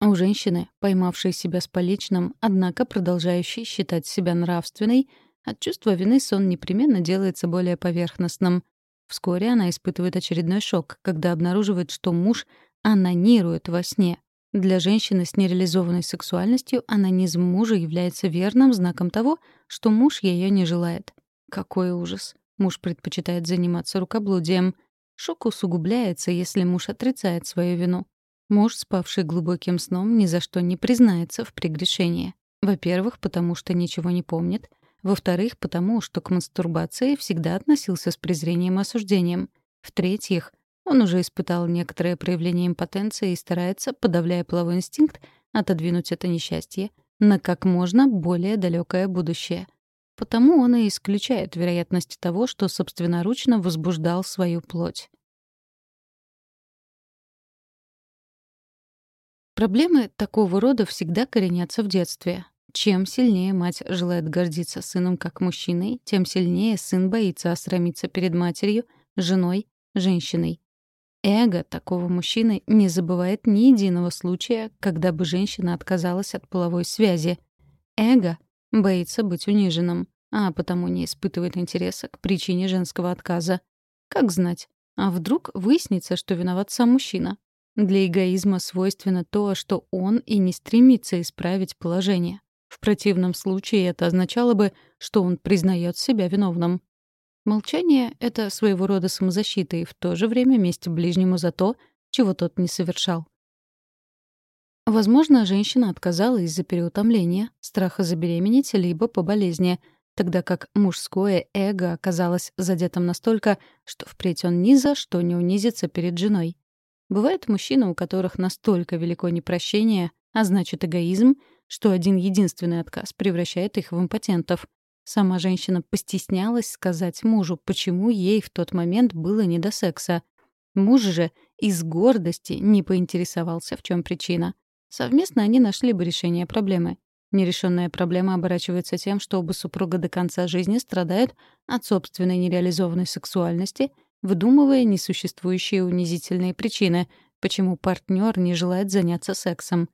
У женщины, поймавшей себя с поличным, однако продолжающей считать себя нравственной, от чувства вины сон непременно делается более поверхностным. Вскоре она испытывает очередной шок, когда обнаруживает, что муж анонирует во сне. Для женщины с нереализованной сексуальностью анонизм мужа является верным знаком того, что муж ее не желает. Какой ужас. Муж предпочитает заниматься рукоблудием. Шок усугубляется, если муж отрицает свою вину. Муж, спавший глубоким сном, ни за что не признается в прегрешении. Во-первых, потому что ничего не помнит. Во-вторых, потому что к мастурбации всегда относился с презрением и осуждением. В-третьих, он уже испытал некоторое проявление импотенции и старается, подавляя половой инстинкт, отодвинуть это несчастье на как можно более далекое будущее. Потому он и исключает вероятность того, что собственноручно возбуждал свою плоть. Проблемы такого рода всегда коренятся в детстве. Чем сильнее мать желает гордиться сыном как мужчиной, тем сильнее сын боится осрамиться перед матерью, женой, женщиной. Эго такого мужчины не забывает ни единого случая, когда бы женщина отказалась от половой связи. Эго боится быть униженным, а потому не испытывает интереса к причине женского отказа. Как знать, а вдруг выяснится, что виноват сам мужчина? Для эгоизма свойственно то, что он и не стремится исправить положение. В противном случае это означало бы, что он признает себя виновным. Молчание — это своего рода самозащита и в то же время месть ближнему за то, чего тот не совершал. Возможно, женщина отказала из-за переутомления, страха забеременеть либо по болезни, тогда как мужское эго оказалось задетым настолько, что впредь он ни за что не унизится перед женой. Бывают мужчины, у которых настолько велико непрощение, а значит эгоизм, что один единственный отказ превращает их в импотентов. Сама женщина постеснялась сказать мужу, почему ей в тот момент было не до секса. Муж же из гордости не поинтересовался, в чем причина. Совместно они нашли бы решение проблемы. Нерешенная проблема оборачивается тем, что оба супруга до конца жизни страдают от собственной нереализованной сексуальности, выдумывая несуществующие унизительные причины, почему партнер не желает заняться сексом.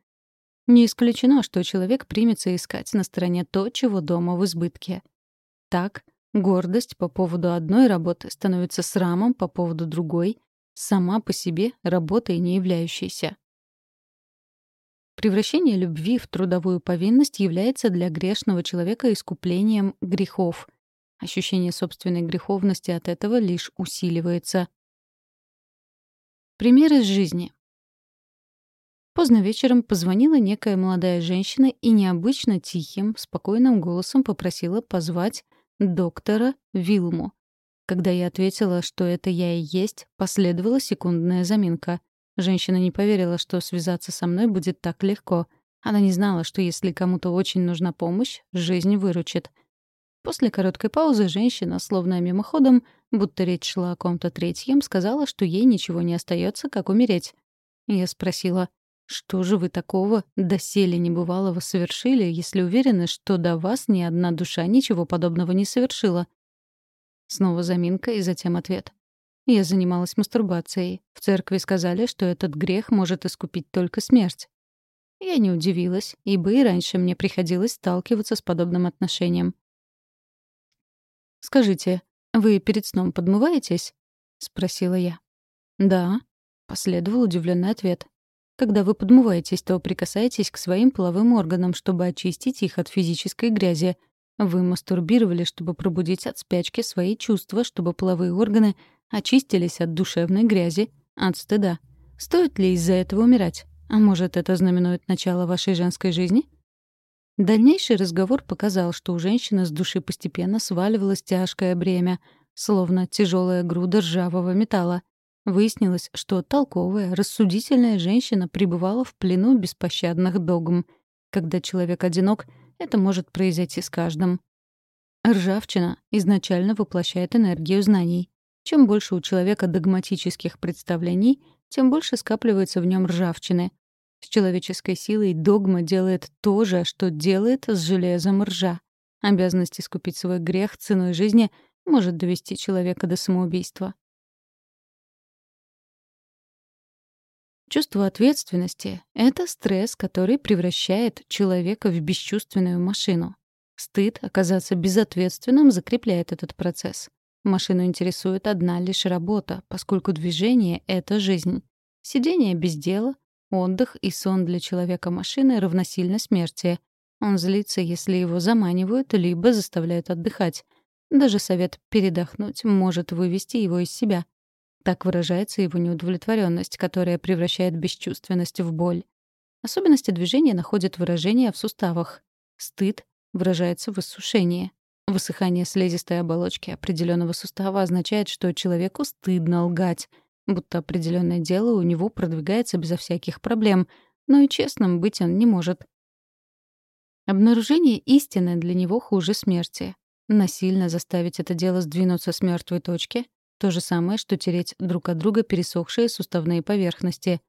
Не исключено, что человек примется искать на стороне то, чего дома в избытке. Так, гордость по поводу одной работы становится срамом по поводу другой, сама по себе работой не являющейся. Превращение любви в трудовую повинность является для грешного человека искуплением грехов. Ощущение собственной греховности от этого лишь усиливается. Пример из жизни. Поздно вечером позвонила некая молодая женщина и необычно тихим, спокойным голосом попросила позвать доктора Вилму. Когда я ответила, что это я и есть, последовала секундная заминка. Женщина не поверила, что связаться со мной будет так легко. Она не знала, что если кому-то очень нужна помощь, жизнь выручит. После короткой паузы женщина, словно мимоходом, будто речь шла о ком-то третьем, сказала, что ей ничего не остается, как умереть. Я спросила, что же вы такого доселе небывалого совершили, если уверены, что до вас ни одна душа ничего подобного не совершила? Снова заминка и затем ответ. Я занималась мастурбацией. В церкви сказали, что этот грех может искупить только смерть. Я не удивилась, ибо и раньше мне приходилось сталкиваться с подобным отношением. «Скажите, вы перед сном подмываетесь?» — спросила я. «Да», — последовал удивленный ответ. Когда вы подмываетесь, то прикасаетесь к своим половым органам, чтобы очистить их от физической грязи. Вы мастурбировали, чтобы пробудить от спячки свои чувства, чтобы половые органы очистились от душевной грязи, от стыда. Стоит ли из-за этого умирать? А может, это знаменует начало вашей женской жизни? Дальнейший разговор показал, что у женщины с души постепенно сваливалось тяжкое бремя, словно тяжелая груда ржавого металла. Выяснилось, что толковая, рассудительная женщина пребывала в плену беспощадных догм. Когда человек одинок, это может произойти с каждым. Ржавчина изначально воплощает энергию знаний. Чем больше у человека догматических представлений, тем больше скапливается в нем ржавчины. С человеческой силой догма делает то же, что делает с железом ржа. Обязанность искупить свой грех ценой жизни может довести человека до самоубийства. Чувство ответственности — это стресс, который превращает человека в бесчувственную машину. Стыд оказаться безответственным закрепляет этот процесс. Машину интересует одна лишь работа, поскольку движение — это жизнь. Сидение без дела, отдых и сон для человека машины равносильно смерти. Он злится, если его заманивают, либо заставляют отдыхать. Даже совет передохнуть может вывести его из себя. Так выражается его неудовлетворенность, которая превращает бесчувственность в боль. Особенности движения находят выражение в суставах. Стыд выражается в иссушении. Высыхание слизистой оболочки определенного сустава означает, что человеку стыдно лгать, будто определенное дело у него продвигается безо всяких проблем, но и честным быть он не может. Обнаружение истины для него хуже смерти. Насильно заставить это дело сдвинуться с мертвой точки то же самое, что тереть друг от друга пересохшие суставные поверхности.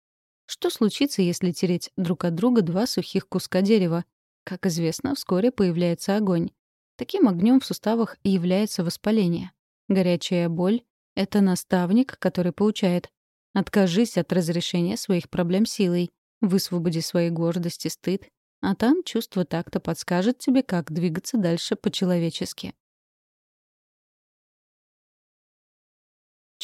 Что случится, если тереть друг от друга два сухих куска дерева? Как известно, вскоре появляется огонь. Таким огнем в суставах является воспаление. Горячая боль — это наставник, который поучает. Откажись от разрешения своих проблем силой, высвободи свои гордости, стыд, а там чувство такта подскажет тебе, как двигаться дальше по-человечески.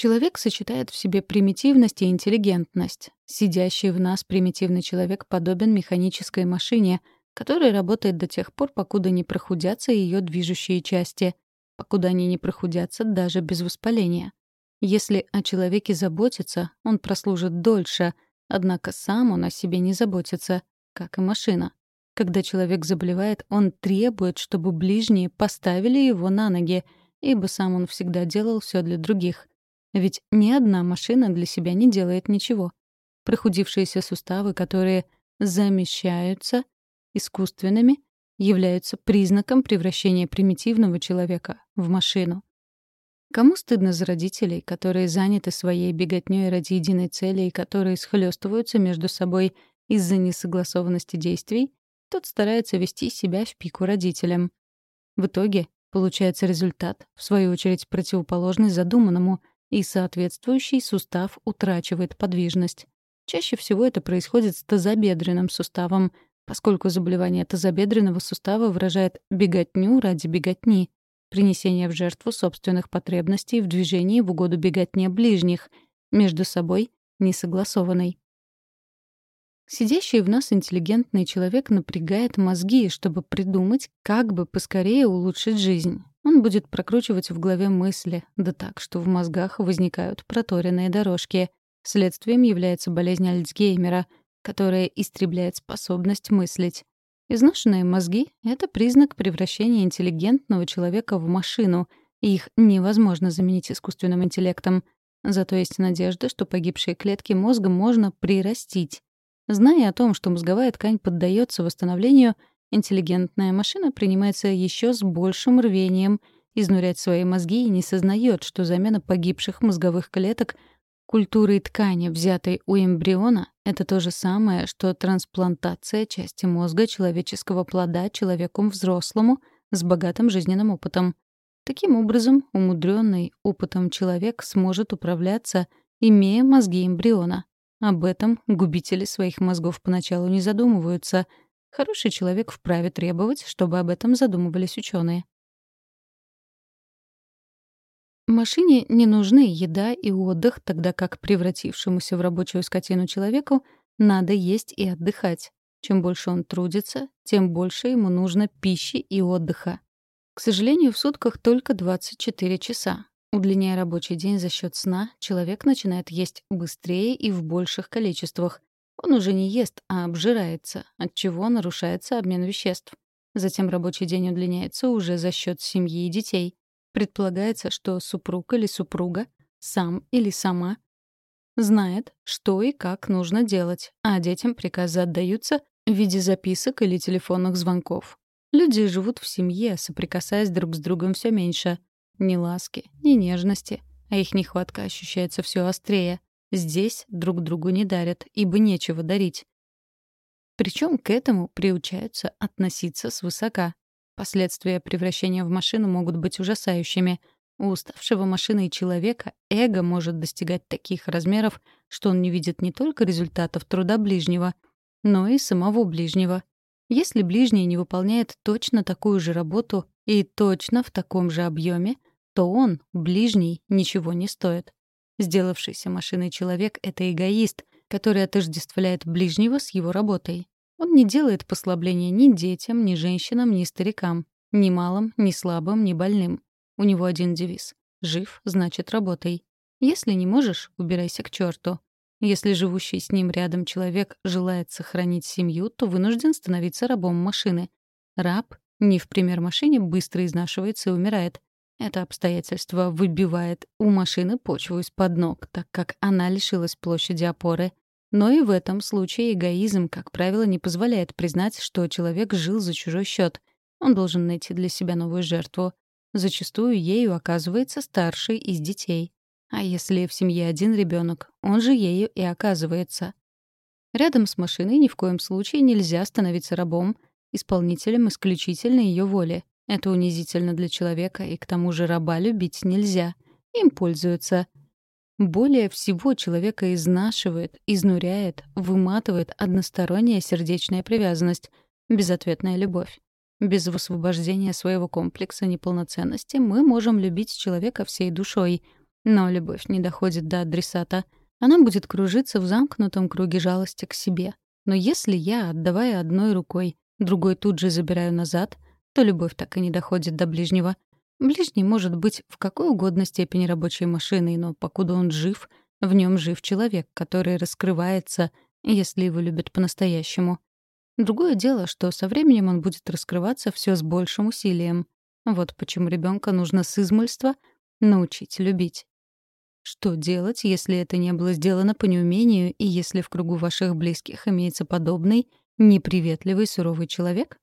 Человек сочетает в себе примитивность и интеллигентность. Сидящий в нас примитивный человек подобен механической машине, которая работает до тех пор, покуда не прохудятся ее движущие части, покуда они не прохудятся даже без воспаления. Если о человеке заботиться, он прослужит дольше, однако сам он о себе не заботится, как и машина. Когда человек заболевает, он требует, чтобы ближние поставили его на ноги, ибо сам он всегда делал все для других. Ведь ни одна машина для себя не делает ничего. Прохудившиеся суставы, которые замещаются искусственными, являются признаком превращения примитивного человека в машину. Кому стыдно за родителей, которые заняты своей беготнёй ради единой цели и которые схлёстываются между собой из-за несогласованности действий, тот старается вести себя в пику родителям. В итоге получается результат, в свою очередь противоположный задуманному — и соответствующий сустав утрачивает подвижность. Чаще всего это происходит с тазобедренным суставом, поскольку заболевание тазобедренного сустава выражает беготню ради беготни, принесение в жертву собственных потребностей в движении в угоду беготне ближних, между собой несогласованной. Сидящий в нас интеллигентный человек напрягает мозги, чтобы придумать, как бы поскорее улучшить жизнь. Он будет прокручивать в голове мысли, да так, что в мозгах возникают проторенные дорожки. Следствием является болезнь Альцгеймера, которая истребляет способность мыслить. Изношенные мозги — это признак превращения интеллигентного человека в машину, и их невозможно заменить искусственным интеллектом. Зато есть надежда, что погибшие клетки мозга можно прирастить. Зная о том, что мозговая ткань поддается восстановлению — Интеллигентная машина принимается еще с большим рвением изнурять свои мозги и не сознает, что замена погибших мозговых клеток культурой ткани, взятой у эмбриона, это то же самое, что трансплантация части мозга человеческого плода человеку взрослому с богатым жизненным опытом. Таким образом, умудренный опытом человек сможет управляться, имея мозги эмбриона. Об этом губители своих мозгов поначалу не задумываются — Хороший человек вправе требовать, чтобы об этом задумывались ученые. Машине не нужны еда и отдых, тогда как превратившемуся в рабочую скотину человеку надо есть и отдыхать. Чем больше он трудится, тем больше ему нужно пищи и отдыха. К сожалению, в сутках только 24 часа. Удлиняя рабочий день за счет сна, человек начинает есть быстрее и в больших количествах, он уже не ест, а обжирается, от чего нарушается обмен веществ. Затем рабочий день удлиняется уже за счет семьи и детей. Предполагается, что супруг или супруга, сам или сама, знает, что и как нужно делать, а детям приказы отдаются в виде записок или телефонных звонков. Люди живут в семье, соприкасаясь друг с другом все меньше. Ни ласки, ни нежности, а их нехватка ощущается все острее. Здесь друг другу не дарят, ибо нечего дарить. Причем к этому приучаются относиться свысока. Последствия превращения в машину могут быть ужасающими. У уставшего машиной человека эго может достигать таких размеров, что он не видит не только результатов труда ближнего, но и самого ближнего. Если ближний не выполняет точно такую же работу и точно в таком же объеме, то он, ближний, ничего не стоит. Сделавшийся машиной человек — это эгоист, который отождествляет ближнего с его работой. Он не делает послабления ни детям, ни женщинам, ни старикам, ни малым, ни слабым, ни больным. У него один девиз — «Жив, значит, работай». Если не можешь, убирайся к черту. Если живущий с ним рядом человек желает сохранить семью, то вынужден становиться рабом машины. Раб, не в пример машине, быстро изнашивается и умирает. Это обстоятельство выбивает у машины почву из-под ног, так как она лишилась площади опоры. Но и в этом случае эгоизм, как правило, не позволяет признать, что человек жил за чужой счет. Он должен найти для себя новую жертву. Зачастую ею оказывается старший из детей. А если в семье один ребенок, он же ею и оказывается. Рядом с машиной ни в коем случае нельзя становиться рабом, исполнителем исключительно ее воли. Это унизительно для человека, и к тому же раба любить нельзя. Им пользуются. Более всего человека изнашивает, изнуряет, выматывает односторонняя сердечная привязанность, безответная любовь. Без высвобождения своего комплекса неполноценности мы можем любить человека всей душой, Но любовь не доходит до адресата. Она будет кружиться в замкнутом круге жалости к себе. Но если я, отдавая одной рукой, другой тут же забираю назад, то любовь так и не доходит до ближнего. Ближний может быть в какой угодно степени рабочей машиной, но покуда он жив, в нем жив человек, который раскрывается, если его любят по-настоящему. Другое дело, что со временем он будет раскрываться все с большим усилием. Вот почему ребенка нужно с измольства научить любить. Что делать, если это не было сделано по неумению и если в кругу ваших близких имеется подобный неприветливый суровый человек?